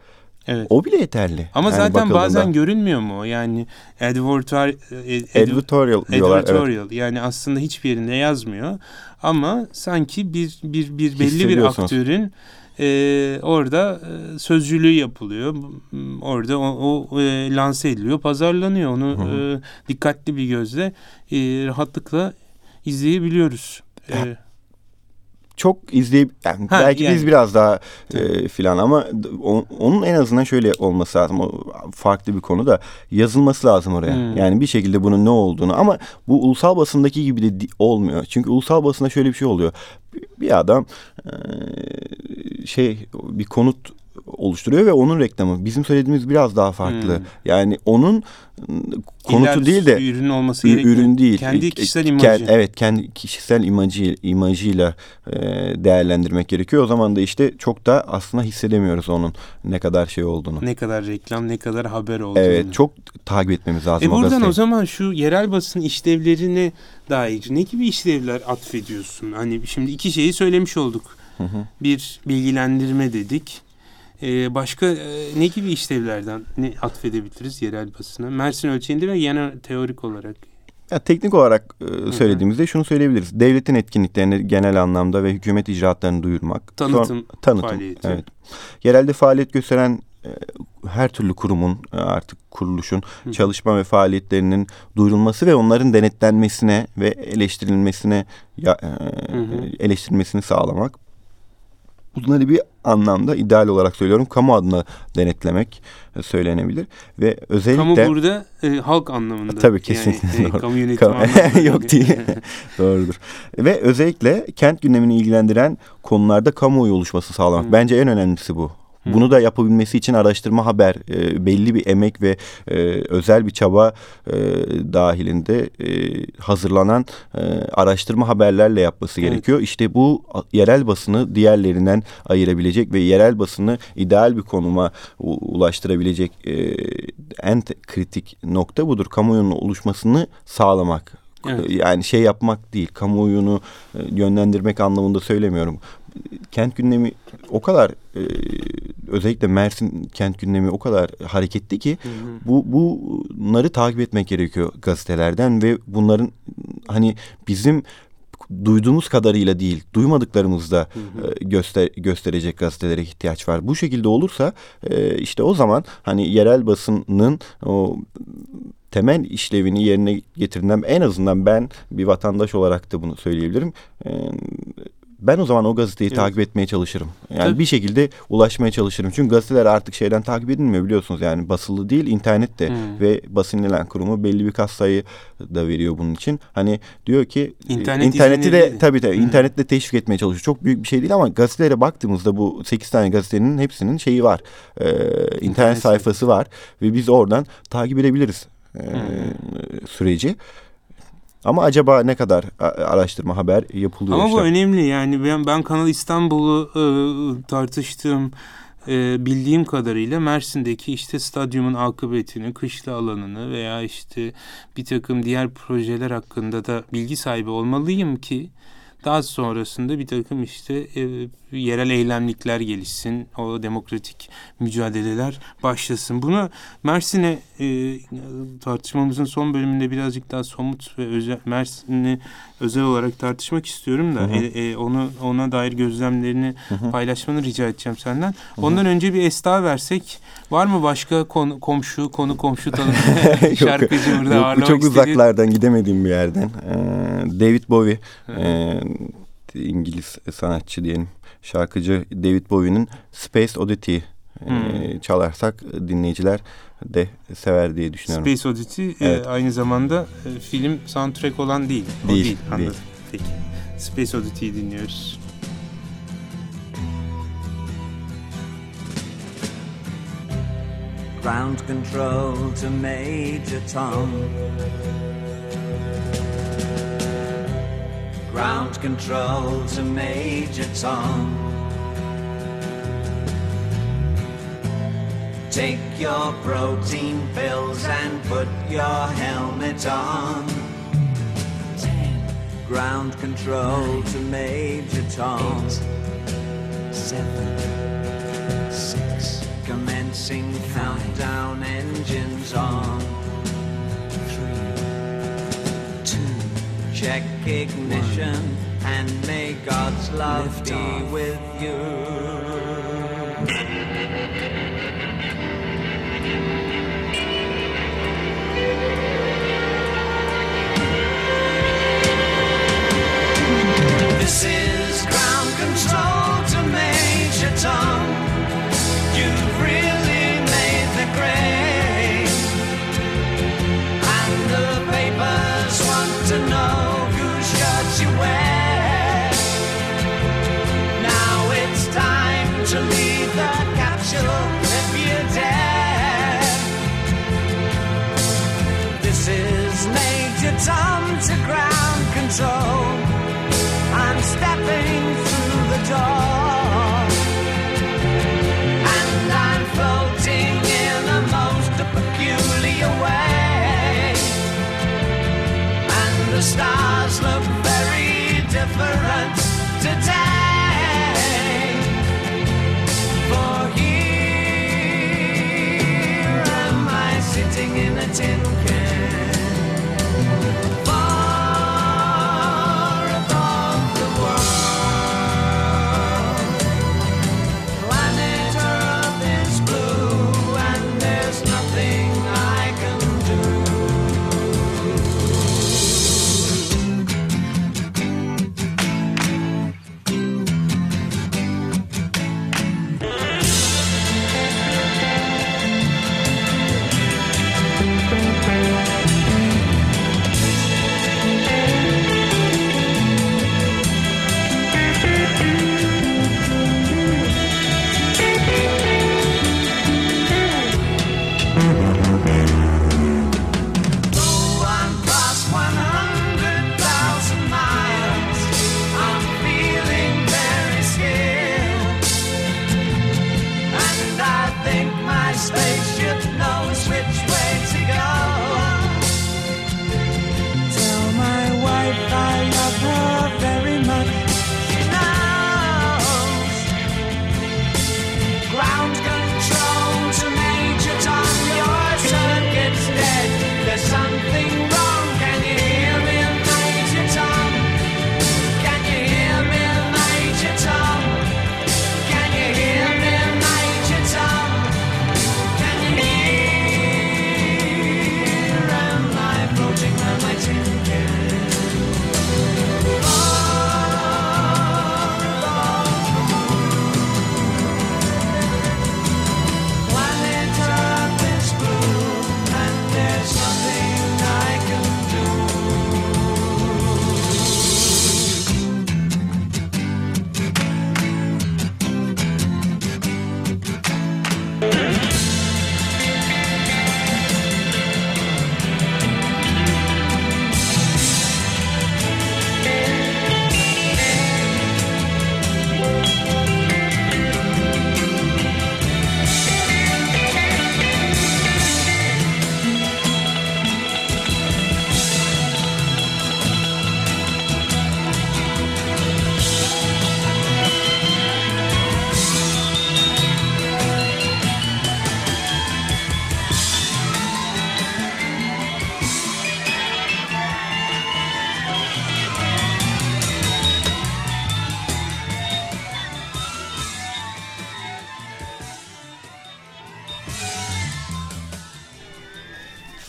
evet. o bile yeterli. Ama Yani zaten bazen görünmüyor mu? Yani advertar, e, ed- editorial diyorlar. Evet. editorial yani aslında hiçbir yerinde yazmıyor ama sanki bir bir bir belli bir aktörün e, orada sözcülüğü yapılıyor. M- Orada o, o e, lanse ediliyor, pazarlanıyor. Onu Hı hı. e, dikkatli bir gözle e, rahatlıkla izleyebiliyoruz. E, Çok izleyip yani Ha, belki yani. biz biraz daha e, filan ama onun en azından şöyle olması lazım. O farklı bir konu da yazılması lazım oraya. Hmm. Yani bir şekilde bunun ne olduğunu ama bu ulusal basındaki gibi de olmuyor. Çünkü ulusal basında şöyle bir şey oluyor. Bir- Bir adam e, şey bir konut oluşturuyor ve onun reklamı. Bizim söylediğimiz biraz daha farklı. Hmm. Yani onun e, konutu illa değil de ürün olması gerekmiyor. ürün değil. Kendi E, kişisel imajı. evet kendi kişisel imajı imajıyla e, değerlendirmek gerekiyor. O zaman da işte çok da aslında hissedemiyoruz onun ne kadar şey olduğunu. Ne kadar reklam, ne kadar haber olduğunu. Evet çok takip etmemiz lazım E o buradan gazeteyi. o zaman şu yerel basın işlevlerine dair ne gibi işlevler atfediyorsun? Hani şimdi iki şeyi söylemiş olduk. Hı hı. Bir bilgilendirme dedik. Ee, başka e, ne gibi işlevlerden ne atfedebiliriz yerel basına? Mersin ölçeğinde ve genel teorik olarak. Ya, teknik olarak e, söylediğimizde şunu söyleyebiliriz. Devletin etkinliklerini genel anlamda ve hükümet icraatlarını duyurmak. Tanıtım Sonra- tanıtım. faaliyeti. Evet. Yerelde faaliyet gösteren e, her türlü kurumun e, artık kuruluşun Hı. çalışma ve faaliyetlerinin duyurulması ve onların denetlenmesine ve eleştirilmesine ya, e, Hı hı. eleştirilmesini sağlamak. Bunları bir anlamda ideal olarak söylüyorum. Kamu adına denetlemek e, söylenebilir ve özellikle Kamu burada e, halk anlamında. Tabii, kesinlikle Yani, e, doğru. kamu yönetimi Kamu-. Yok değil. Doğrudur. Ve özellikle kent gündemini ilgilendiren konularda kamuoyu oluşması sağlamak. Hı. Bence en önemlisi bu. Hı. Bunu da yapabilmesi için araştırma haber, e, belli bir emek ve e, özel bir çaba e, dahilinde e, hazırlanan e, araştırma haberlerle yapması Evet. gerekiyor. İşte bu yerel basını diğerlerinden ayırabilecek ve yerel basını ideal bir konuma ulaştırabilecek e, en kritik nokta budur. Kamuoyunun oluşmasını sağlamak. Evet. Yani şey yapmak değil, kamuoyunu e, yönlendirmek anlamında söylemiyorum. Kent gündemi o kadar e, özellikle Mersin kent gündemi o kadar hareketli ki bu bunları takip etmek gerekiyor gazetelerden ve bunların hani bizim duyduğumuz kadarıyla değil, duymadıklarımızda e, göster gösterecek gazetelere ihtiyaç var. Bu şekilde olursa e, işte o zaman hani yerel basının o temel işlevini yerine getirdiğinden en azından ben bir vatandaş olarak da bunu söyleyebilirim. E, ben o zaman o gazeteyi Evet. takip etmeye çalışırım. Yani Tabii. bir şekilde ulaşmaya çalışırım. Çünkü gazeteler artık şeyden takip edilmiyor biliyorsunuz. Yani basılı değil internette Hmm. ve basın ilan kurumu belli bir katsayı da veriyor bunun için. Hani diyor ki İnternet interneti de izlenirliği. tabii tabii Hmm. internette teşvik etmeye çalışıyor. Çok büyük bir şey değil ama gazetelere baktığımızda bu 8 tane gazetenin hepsinin şeyi var. Ee, internet, İnternet sayfası var ve biz oradan takip edebiliriz e, süreci. Ama acaba ne kadar araştırma haber yapılıyor Ama bu işte. önemli yani ben, ben Kanal İstanbul'u e, tartıştığım e, bildiğim kadarıyla Mersin'deki işte stadyumun akıbetini, kışla alanını veya işte bir takım diğer projeler hakkında da bilgi sahibi olmalıyım ki daha sonrasında bir takım işte e, yerel eylemlikler gelişsin, o demokratik mücadeleler başlasın. Bunu Mersin'e e, tartışmamızın son bölümünde birazcık daha somut ve özel Mersin'i özel olarak tartışmak istiyorum da Hı hı. e, e, onu ona dair gözlemlerini paylaşmanı rica edeceğim senden. Ondan önce bir esna versek var mı başka konu, komşu konu komşu tanıdığı Yok, şarkıcı burada Yok, ağırlamak çok istediğin- uzaklardan gidemediğim bir yerden. Ee, David Bowie, ee, İngiliz sanatçı diyelim, şarkıcı David Bowie'nin Space Oddity ee, Hmm. çalarsak dinleyiciler de sever diye düşünüyorum. Space Oddity e, Evet. aynı zamanda e, film soundtrack olan değil. O Değil, değil. Anladım. değil. Peki. Space Oddity'yi dinliyoruz. Ground control to Major Tom. Ground control to Major Tom. Take your protein pills and put your helmet on. Ground control to Major Tom. seven, six. Commencing countdown engines on. Check ignition and may God's love be with you. This is ground control to Major Tom. You've really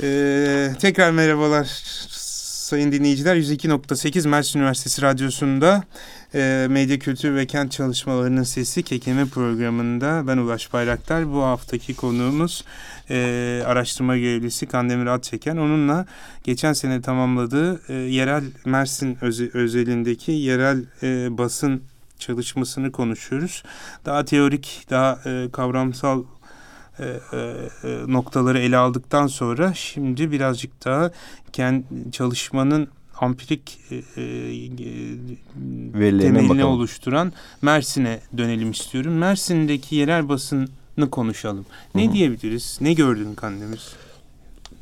Ee, tekrar merhabalar sayın dinleyiciler. 102.8 Mersin Üniversitesi Radyosu'nda e, Medya Kültür ve Kent Çalışmalarının Sesi Kekeme programında ben Ulaş Bayraktar. Bu haftaki konuğumuz e, araştırma görevlisi Kandemir Atçeken. Onunla geçen sene tamamladığı e, yerel Mersin öze, özelindeki yerel e, basın çalışmasını konuşuyoruz. Daha teorik, daha e, kavramsal e, e, e, noktaları ele aldıktan sonra şimdi birazcık daha kendi çalışmanın ampirik e, e, temelini bakalım. oluşturan Mersin'e dönelim istiyorum. Mersin'deki yerel basını konuşalım. Ne diyebiliriz? Ne gördün Kandemir?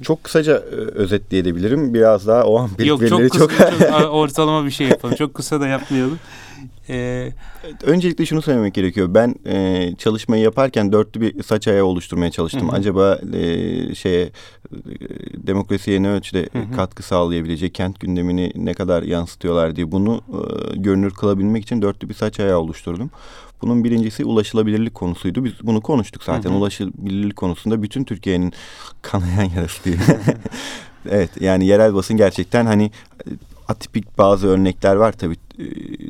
Çok kısaca e, özetleyebilirim. Biraz daha o ampirik Yok verileri çok çok... kısa, çok ortalama bir şey yapalım. Çok kısa da yapmayalım. Ee, Öncelikle şunu söylemek gerekiyor. Ben e, çalışmayı yaparken dörtlü bir saç ayağı oluşturmaya çalıştım. Hı hı. Acaba e, şeye e, demokrasiye ne ölçüde Hı hı. katkı sağlayabilecek, kent gündemini ne kadar yansıtıyorlar diye bunu e, görünür kılabilmek için dörtlü bir saç ayağı oluşturdum. Bunun birincisi ulaşılabilirlik konusuydu. Biz bunu konuştuk zaten. Hı hı. Ulaşılabilirlik konusunda bütün Türkiye'nin kanayan yarası diye. evet yani yerel basın gerçekten hani e, atipik bazı örnekler var tabii. E,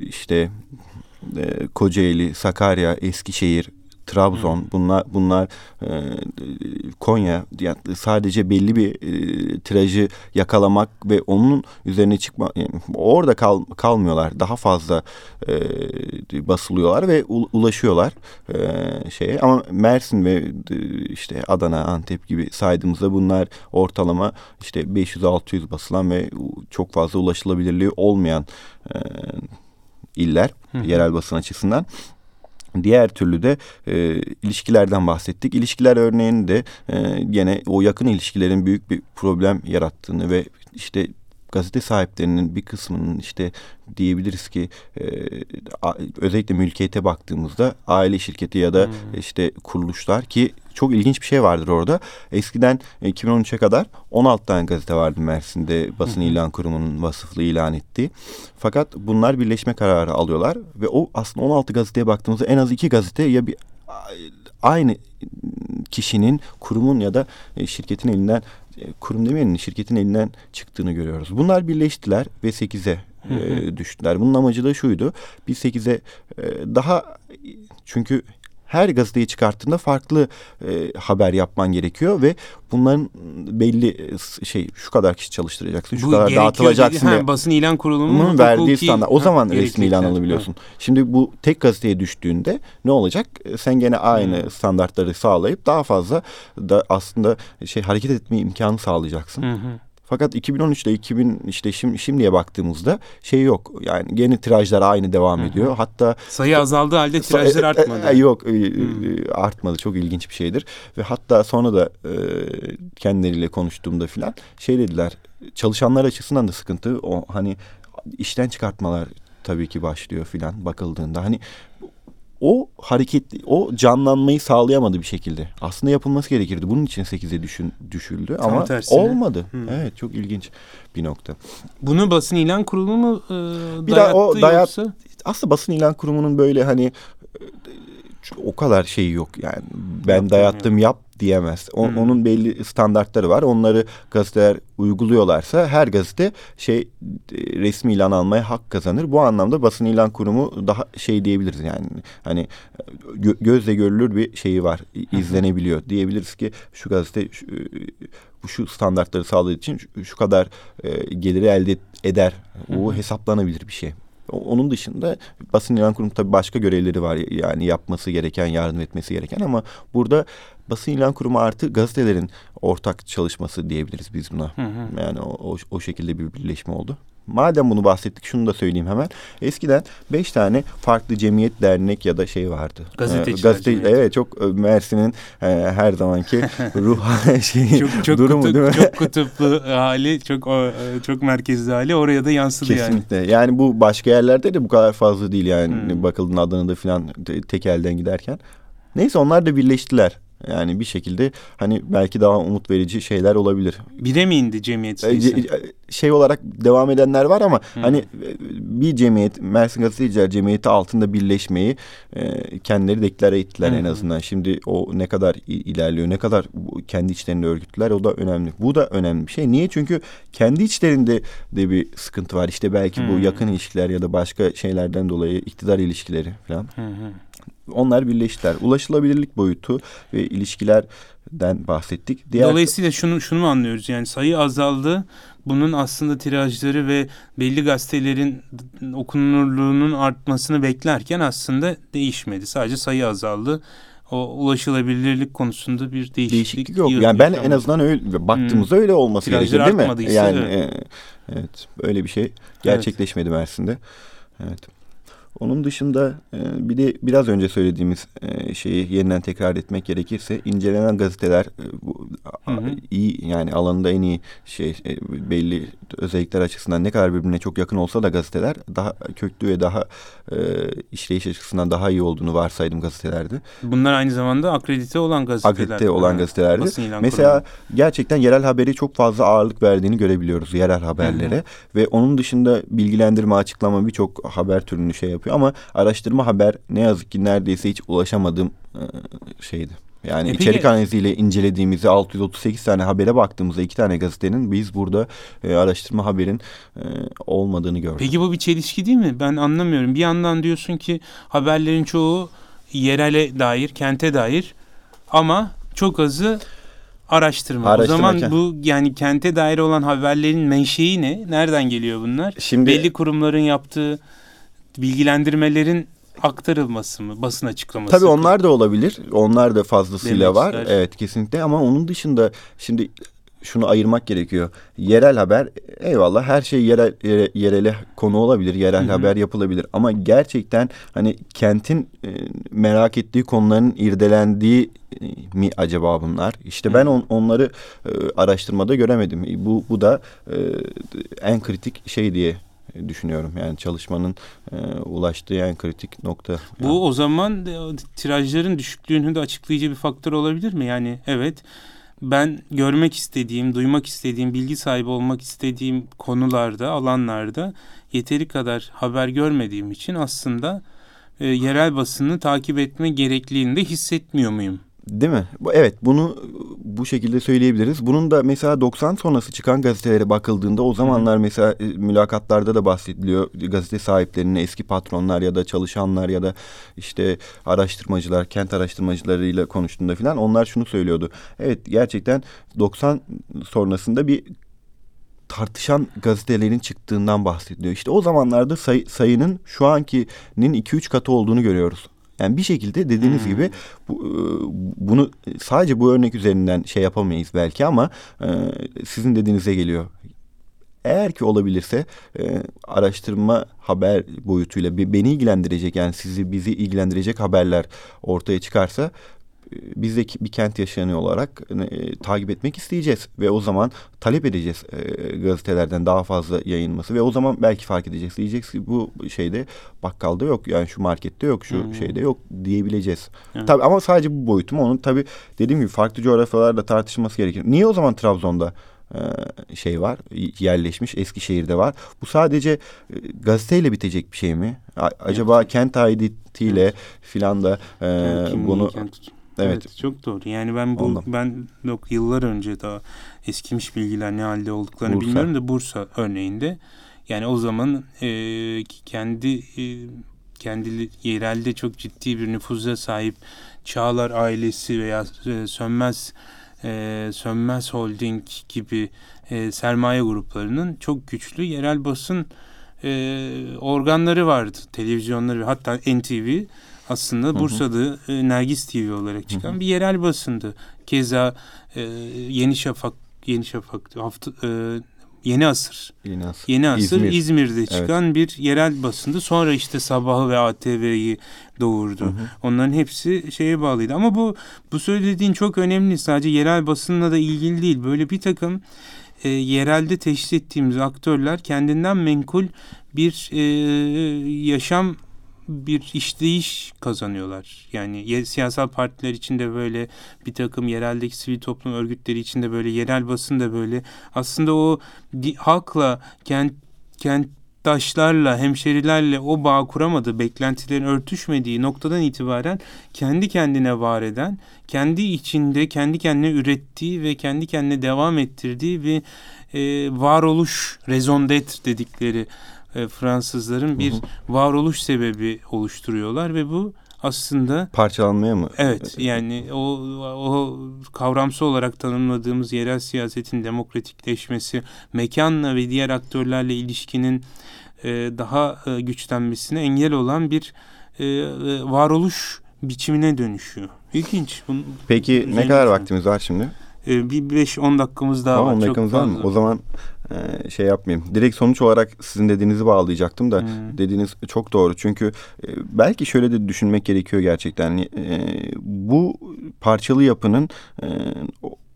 işte e, Kocaeli, Sakarya, Eskişehir, Trabzon bunlar bunlar e, Konya yani sadece belli bir e, tirajı yakalamak ve onun üzerine çıkma yani orada kal, kalmıyorlar daha fazla e, basılıyorlar ve u- ulaşıyorlar e, şeye ama Mersin ve e, işte Adana, Antep gibi saydığımızda bunlar ortalama işte 500-600 basılan ve çok fazla ulaşılabilirliği olmayan e, iller hı. yerel basın açısından. Diğer türlü de e, ilişkilerden bahsettik. İlişkiler örneğini de e, gene o yakın ilişkilerin büyük bir problem yarattığını ve işte gazete sahiplerinin bir kısmının işte diyebiliriz ki e, özellikle mülkiyete baktığımızda aile şirketi ya da Hmm. işte kuruluşlar ki çok ilginç bir şey vardır orada. Eskiden e, 2013'e kadar 16 tane gazete vardı Mersin'de basın ilan kurumunun vasıflı ilan ettiği. Fakat bunlar birleşme kararı alıyorlar ve o aslında 16 gazeteye baktığımızda en az iki gazete ya bir aynı kişinin, kurumun ya da e, şirketin elinden kurum demeyelim şirketin elinden çıktığını görüyoruz. Bunlar birleştiler ve 8'e Hı hı. e, düştüler. Bunun amacı da şuydu. Bir 8'e e, daha çünkü her gazeteyi çıkarttığında farklı e, haber yapman gerekiyor ve bunların belli e, şey şu kadar kişi çalıştıracaksın, şu bu kadar dağıtılacaksın. dedi. Ha, basın ilan kurulumunun Bunun verdiği standart. O Ha, zaman resmi ilan alabiliyorsun. Şimdi bu tek gazeteye düştüğünde ne olacak? E, Sen gene aynı Hmm. standartları sağlayıp daha fazla da aslında şey hareket etme imkanı sağlayacaksın. Hı. Fakat 2013 ile 2000 işte şimdi şimdiye baktığımızda şey yok. Yani gene tirajlar aynı devam Hı hı. ediyor. Hatta Sayı azaldığı halde tirajlar e, e, artmadı. e, yok e, e, artmadı. Çok ilginç bir şeydir. Ve hatta sonra da e, kendileriyle konuştuğumda filan şey dediler. Çalışanlar açısından da sıkıntı. O hani işten çıkartmalar tabii ki başlıyor filan bakıldığında. Hani o hareket, o canlanmayı sağlayamadı bir şekilde. Aslında yapılması gerekirdi. Bunun için 8'e düşün, düşüldü Tam ama tersine. olmadı. Hmm. Evet çok ilginç bir nokta. Bunu basın ilan kurulumu mu e, Bir dayattı daha o dayat- yoksa? Aslında basın ilan kurumunun böyle hani e, o kadar şeyi yok yani. Ben Yaptım, dayattım yap diyemez. O- Hmm. Onun belli standartları var. Onları gazeteler uyguluyorlarsa her gazete şey e, resmi ilan almaya hak kazanır. Bu anlamda basın ilan kurumu daha şey diyebiliriz yani hani gö- gözle görülür bir şeyi var. izlenebiliyor. Diyebiliriz ki şu gazete şu, e, şu standartları sağladığı için şu, şu kadar e, geliri elde eder. O hesaplanabilir bir şey. Onun dışında basın ilan kurumu tabii başka görevleri var. Yani yapması gereken, yardım etmesi gereken ama burada basın ilan kurumu artı gazetelerin ortak çalışması diyebiliriz biz buna. Hı hı. Yani o, o, o şekilde bir birleşme oldu. Madem bunu bahsettik şunu da söyleyeyim hemen. Eskiden beş tane farklı cemiyet, dernek ya da şey vardı. Gazeteciler gazete, cemiyeti. Evet çok e, Mersin'in e, her zamanki ruh şeyi, Çok çok durumu kutup- değil mi? çok kutuplu hali, çok e, çok merkezli hali oraya da yansıdı yani. Kesinlikle. Yani. bu başka yerlerde de bu kadar fazla değil yani. Hmm. Bakıldığında Adana'da falan te- tek elden giderken. Neyse onlar da birleştiler. Yani bir şekilde hani belki daha umut verici şeyler olabilir. Bire mi indi cemiyet E, sayısı? ce- şey olarak devam edenler var ama hani e, bir cemiyet Mersin Gazeteciler Cemiyeti altında birleşmeyi e, kendileri deklare ettiler en azından. Şimdi o ne kadar ilerliyor, ne kadar kendi içlerinde örgütler o da önemli. Bu da önemli bir şey. Niye? Çünkü kendi içlerinde de bir sıkıntı var. İşte belki bu yakın ilişkiler ya da başka şeylerden dolayı iktidar ilişkileri falan. Onlar birleştiler. Ulaşılabilirlik boyutu ve ilişkilerden bahsettik. Diğer Dolayısıyla şunu şunu mu anlıyoruz yani sayı azaldı. Bunun aslında tirajları ve belli gazetelerin okunurluğunun artmasını beklerken aslında değişmedi. Sadece sayı azaldı. O ulaşılabilirlik konusunda bir değişiklik, değişiklik yok. Yani ben en azından öyle baktığımızda öyle olması gerekir değil mi? Yani evet. e, evet öyle bir şey gerçekleşmedi Mersin'de. Evet. Onun dışında e, bir de biraz önce söylediğimiz e, şeyi yeniden tekrar etmek gerekirse incelenen gazeteler e, bu, a- Hı hı. iyi yani alanında en iyi şey e, belli özellikler açısından ne kadar birbirine çok yakın olsa da gazeteler daha köklü ve daha e, işleyiş açısından daha iyi olduğunu varsaydım gazetelerde. Bunlar aynı zamanda akredite olan gazeteler. Akredite olan basın ilan Mesela gerçekten yerel haberi çok fazla ağırlık verdiğini görebiliyoruz yerel haberlere ve onun dışında bilgilendirme, açıklama birçok haber türünü şey yapıyor ama araştırma haber ne yazık ki neredeyse hiç ulaşamadığım e, şeydi. Yani E peki- içerik analiziyle incelediğimizde 638 tane habere baktığımızda iki tane gazetenin biz burada e, araştırma haberin e, olmadığını gördük. Peki bu bir çelişki değil mi? Ben anlamıyorum. Bir yandan diyorsun ki haberlerin çoğu yerele dair, kente dair ama çok azı araştırma. Araştırma, o zaman bu yani kente dair olan haberlerin menşei ne? Nereden geliyor bunlar? Şimdi Belli kurumların yaptığı bilgilendirmelerin aktarılması mı? Basın açıklaması. Tabii onlar da olabilir. Onlar da fazlasıyla var. ister. Evet kesinlikle ama onun dışında şimdi şunu ayırmak gerekiyor. Yerel haber eyvallah her şey yerel yere- yerele konu olabilir. Yerel haber yapılabilir ama gerçekten hani kentin e, merak ettiği konuların irdelendiği e, mi acaba bunlar? İşte ben on- onları e, araştırmada göremedim. Bu bu da e, en kritik şey diye düşünüyorum. Yani çalışmanın e, ulaştığı en kritik nokta. Bu o zaman o tirajların düşüklüğünü de açıklayıcı bir faktör olabilir mi? Yani evet ben görmek istediğim, duymak istediğim, bilgi sahibi olmak istediğim konularda, alanlarda yeteri kadar haber görmediğim için aslında e, yerel basını takip etme gerekliliğini de hissetmiyor muyum? Değil mi? Bu- Evet bunu bu şekilde söyleyebiliriz. Bunun da mesela 90 sonrası çıkan gazetelere bakıldığında o zamanlar mesela e, mülakatlarda da bahsediliyor. Gazete sahiplerinin eski patronlar ya da çalışanlar ya da işte araştırmacılar, kent araştırmacılarıyla konuştuğunda falan onlar şunu söylüyordu. Evet gerçekten 90 sonrasında bir tartışan gazetelerin çıktığından bahsediliyor. İşte o zamanlarda sayı, sayının şu ankinin 2-3 katı olduğunu görüyoruz. Yani bir şekilde dediğiniz Hmm. gibi bu, e, bunu sadece bu örnek üzerinden şey yapamayız belki ama e, sizin dediğinize geliyor. Eğer ki olabilirse e, araştırma haber boyutuyla beni ilgilendirecek yani sizi bizi ilgilendirecek haberler ortaya çıkarsa biz de bir kent yaşayanı olarak e, takip etmek isteyeceğiz ve o zaman talep edeceğiz e, gazetelerden daha fazla yayınması ve o zaman belki fark edeceğiz diyeceğiz ki bu şeyde bakkalda yok yani şu markette yok şu Hmm. şeyde yok diyebileceğiz. Evet. Tabii ama sadece bu boyutu mu onun tabii dediğim gibi farklı coğrafyalarda tartışılması gerekir. Niye o zaman Trabzon'da e, şey var yerleşmiş Eskişehir'de var. Bu sadece e, gazeteyle bitecek bir şey mi? Acaba kent aidiyetiyle filan da e, Yani bunu kent- evet, çok doğru. Yani ben bu Ondan. ben yok yıllar önce daha eskimiş bilgiler ne halde olduklarını Bursa. bilmiyorum da Bursa örneğinde yani o zaman e, kendi e, kendi yerelde çok ciddi bir nüfuza sahip Çağlar ailesi veya e, Sönmez e, Sönmez Holding gibi e, sermaye gruplarının çok güçlü yerel basın e, organları vardı. Televizyonları hatta NTV aslında Bursa'da e, Nergis TV olarak çıkan bir yerel basındı. Keza e, Yeni Şafak, Yeni Şafak, hafta, e, Yeni Asır. yine as- Yeni Asır İzmir. İzmir'de çıkan bir yerel basındı. Sonra işte Sabahı ve ATV'yi doğurdu. Onların hepsi şeye bağlıydı. Ama bu bu söylediğin çok önemli. Sadece yerel basınla da ilgili değil. Böyle bir takım e, yerelde teşhis ettiğimiz aktörler kendinden menkul bir e, yaşam bir işleyiş kazanıyorlar. Yani siyasal partiler içinde böyle bir takım yereldeki sivil toplum örgütleri içinde böyle yerel basın da böyle aslında o halkla kent kentdaşlarla hemşerilerle o bağ kuramadığı beklentilerin örtüşmediği noktadan itibaren kendi kendine var eden kendi içinde kendi kendine ürettiği ve kendi kendine devam ettirdiği bir e, varoluş d'être dedikleri e, Fransızların bir varoluş sebebi oluşturuyorlar ve bu aslında Parçalanmaya mı? evet yani o o kavramsal olarak tanımladığımız yerel siyasetin demokratikleşmesi, mekanla ve diğer aktörlerle ilişkinin e, daha e, güçlenmesine engel olan bir e, e, varoluş biçimine dönüşüyor. İlginç. Bunun, Peki ne kadar düşünün. vaktimiz var şimdi? E, bir 5-10 dakikamız daha Tamam var. 10 Çok dakikamız var mı? O zaman e, şey yapmayayım. Direkt sonuç olarak sizin dediğinizi bağlayacaktım da Hmm. dediğiniz çok doğru. Çünkü e, belki şöyle de düşünmek gerekiyor gerçekten. Hani, e, bu parçalı yapının e,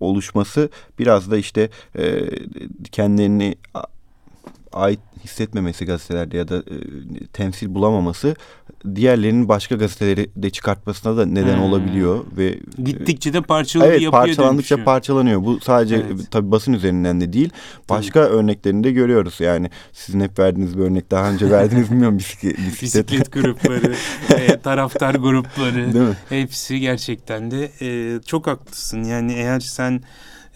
oluşması biraz da işte e, kendilerini ait hissetmemesi gazetelerde ya da e, temsil bulamaması diğerlerinin başka gazeteleri de çıkartmasına da neden Hmm. olabiliyor ve Gittikçe de parçalı Evet yapıya parçalandıkça dönüşüyor. parçalanıyor. Bu sadece Evet. tabii basın üzerinden de değil. Başka örneklerini de görüyoruz. Yani sizin hep verdiğiniz bir örnek daha önce verdiniz bilmiyorum bisiklet. bisiklet. Grupları, e, taraftar grupları hepsi gerçekten de e, çok haklısın. Yani eğer sen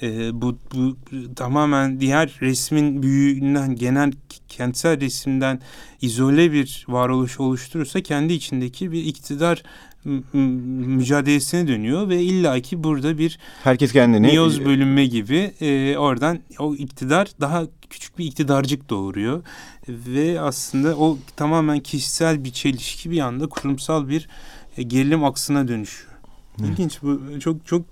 e, bu, bu tamamen diğer resmin büyüğünden genel kentsel resimden izole bir varoluş oluşturursa kendi içindeki bir iktidar mücadelesine dönüyor ve illaki burada bir Herkes kendini miyoz bölünme gibi e, oradan o iktidar daha küçük bir iktidarcık doğuruyor ve aslında o tamamen kişisel bir çelişki bir anda kurumsal bir e, gerilim aksına dönüşüyor. İlginç bu çok çok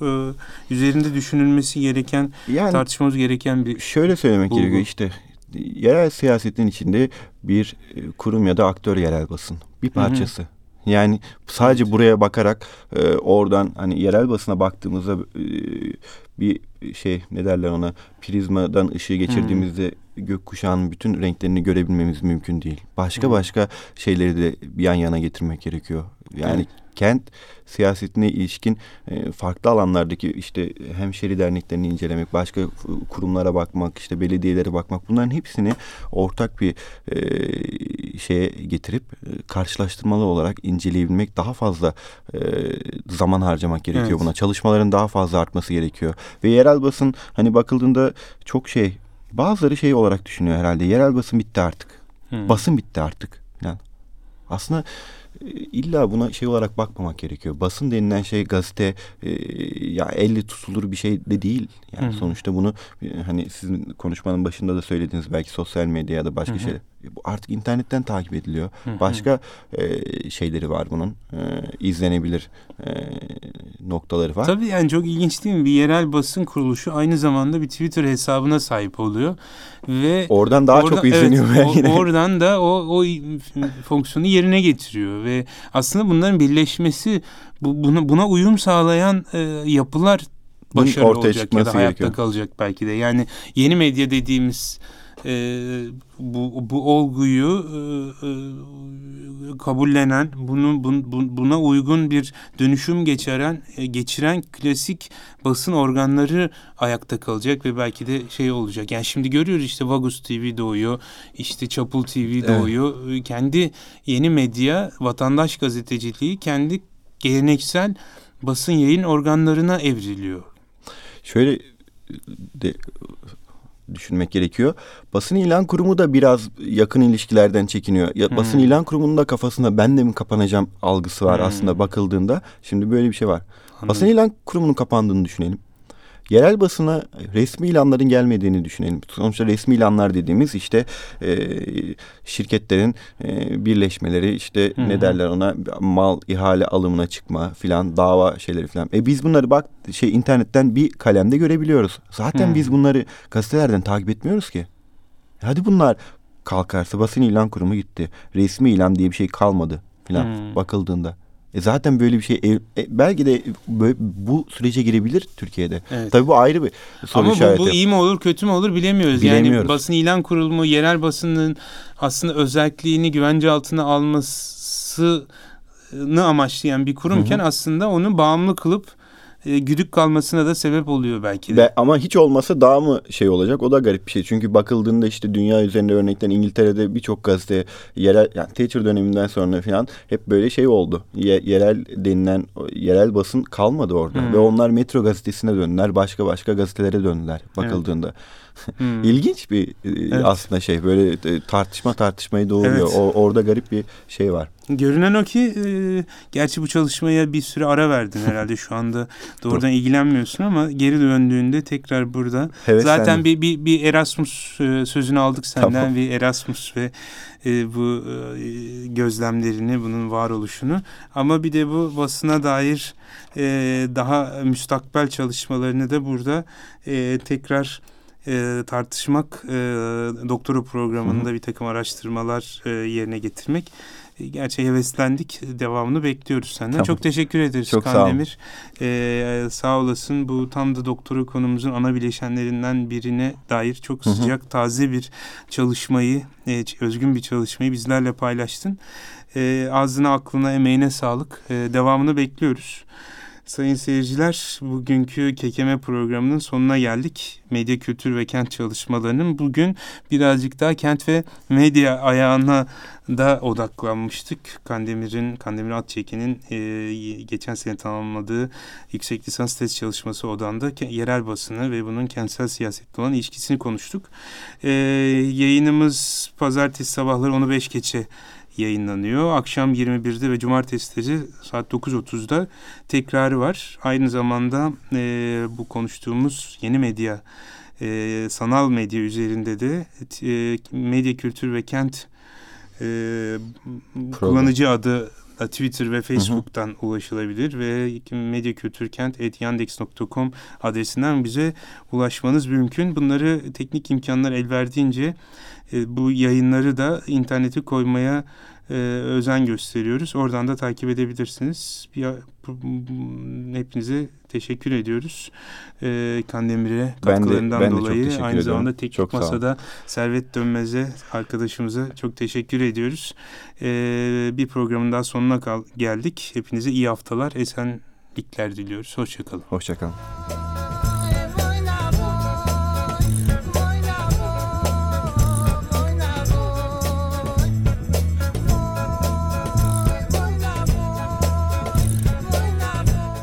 e, üzerinde düşünülmesi gereken yani tartışmamız gereken bir şöyle söylemek Bulgu. gerekiyor işte yerel siyasetin içinde bir e, kurum ya da aktör yerel basın bir parçası. Yani sadece buraya bakarak e, oradan hani yerel basına baktığımızda e, bir şey ne derler ona prizmadan ışığı geçirdiğimizde gökkuşağının bütün renklerini görebilmemiz mümkün değil. Başka Hı. başka şeyleri de bir yan yana getirmek gerekiyor. Yani Evet. Kent siyasetine ilişkin e, farklı alanlardaki işte hemşeri derneklerini incelemek, başka kurumlara bakmak, işte belediyelere bakmak bunların hepsini ortak bir e, şeye getirip e, karşılaştırmalı olarak inceleyebilmek daha fazla zaman harcamak gerekiyor Evet. buna. Çalışmaların daha fazla artması gerekiyor. Ve yerel basın hani bakıldığında çok şey bazıları şey olarak düşünüyor herhalde. Yerel basın bitti artık. Hı. Basın bitti artık. Yani aslında illa buna şey olarak bakmamak gerekiyor. Basın denilen şey gazete e, ya elle tutulur bir şey de değil. Yani Hı hı. sonuçta bunu e, hani sizin konuşmanın başında da söylediğiniz belki sosyal medya ya da başka Hı hı. şey. Bu artık internetten takip ediliyor. Hı hı. Başka e, şeyleri var bunun. E, izlenebilir e, noktaları var. Tabii yani çok ilginç değil mi? Bir yerel basın kuruluşu aynı zamanda bir Twitter hesabına sahip oluyor ve Oradan daha çok Orada- izleniyor evet, belki o- oradan da o, o fonksiyonu yerine getiriyor ve aslında bunların birleşmesi bu, buna, buna uyum sağlayan e, yapılar Bunun başarılı ortaya olacak ya da hayatta gerekiyor. kalacak belki de. Yani yeni medya dediğimiz e, bu, bu olguyu e, e, kabullenen, bunun bun- bun- buna uygun bir dönüşüm geçiren e, geçiren klasik basın organları ayakta kalacak ve belki de şey olacak. Yani şimdi görüyoruz işte Vagus TV doğuyor, işte Çapul TV doğuyor. E, Kendi yeni medya, vatandaş gazeteciliği kendi geleneksel basın yayın organlarına evriliyor. Şöyle de düşünmek gerekiyor. Basın ilan kurumu da biraz yakın ilişkilerden çekiniyor. Ya, basın Hmm. ilan kurumunun da kafasında ben de mi kapanacağım algısı var Hmm. aslında bakıldığında. Şimdi böyle bir şey var. Anladım. Basın ilan kurumunun kapandığını düşünelim. Yerel basına resmi ilanların gelmediğini düşünelim. Sonuçta resmi ilanlar dediğimiz işte e, şirketlerin e, birleşmeleri işte Hı hı. ne derler ona mal ihale alımına çıkma filan dava şeyleri filan. E biz bunları bak şey internetten bir kalemde görebiliyoruz. Zaten Hı. biz bunları gazetelerden takip etmiyoruz ki. Hadi bunlar kalkarsa basın ilan kurumu gitti. Resmi ilan diye bir şey kalmadı filan bakıldığında. E zaten böyle bir şey ev- e, belki de böyle, bu sürece girebilir Türkiye'de. Evet. Tabii bu ayrı bir soru Ama bu, işareti. bu iyi mi olur kötü mü olur bilemiyoruz. Bilemiyoruz. Yani basın ilan kurulumu yerel basının aslında özelliğini güvence altına almasını amaçlayan bir kurumken aslında onu bağımlı kılıp e, güdük kalmasına da sebep oluyor belki de. Be- ama hiç olmasa daha mı şey olacak? O da garip bir şey. Çünkü bakıldığında işte dünya üzerinde örnekten İngiltere'de birçok gazete yerel yani Thatcher döneminden sonra falan hep böyle şey oldu. Ye- yerel denilen yerel basın kalmadı orada Hmm. ve onlar Metro gazetesine döndüler. Başka başka gazetelere döndüler bakıldığında. Hmm. İlginç bir e, Evet. aslında şey böyle e, tartışma tartışmayı doğuruyor. Evet. O, orada garip bir şey var. Görünen o ki e, gerçi bu çalışmaya bir süre ara verdin herhalde şu anda doğrudan ilgilenmiyorsun ama geri döndüğünde tekrar burada. Heveslendim. Zaten bir, bir, bir Erasmus e, sözünü aldık senden Tamam. bir Erasmus ve e, bu e, gözlemlerini bunun varoluşunu ama bir de bu basına dair e, daha müstakbel çalışmalarını da burada e, tekrar e, tartışmak e, doktora programında bir takım araştırmalar e, yerine getirmek e, gerçi heveslendik devamını bekliyoruz senden Tamam. çok teşekkür ederiz Çok sağ ol. Kandemir e, sağ olasın bu tam da doktora konumuzun ana bileşenlerinden birine dair çok Hı hı. sıcak taze bir çalışmayı e, özgün bir çalışmayı bizlerle paylaştın e, ağzına aklına emeğine sağlık e, devamını bekliyoruz. Sayın seyirciler, bugünkü Kekeme programının sonuna geldik. Medya, kültür ve kent çalışmalarının bugün birazcık daha kent ve medya ayağına da odaklanmıştık. Kandemir'in, Kandemir Atçeki'nin e, geçen sene tamamladığı yüksek lisans tez çalışması odanda yerel basını ve bunun kentsel siyasetle olan ilişkisini konuştuk. E, yayınımız pazartesi sabahları onu 5 geçe yayınlanıyor. Akşam 21'de ve cumartesileri saat 9.30'da tekrarı var. Aynı zamanda e, bu konuştuğumuz yeni medya, e, sanal medya üzerinde de e, medya kültür ve kent e, kullanıcı adı Twitter ve Facebook'tan ulaşılabilir ve medyakültürkent.yandex.com adresinden bize ulaşmanız mümkün. Bunları teknik imkanlar el verdiğince e, bu yayınları da internete koymaya e, özen gösteriyoruz. Oradan da takip edebilirsiniz. Bir, hepinize teşekkür ediyoruz. E, Kandemir'e Ben de- katkılarından ben de dolayı. Aynı ediyorum. zamanda teknik Çok masada Servet Dönmez'e arkadaşımıza çok teşekkür ediyoruz. E, bir programın daha sonuna kal- geldik. Hepinize iyi haftalar, esenlikler diliyoruz. Hoşçakalın. Hoşçakalın.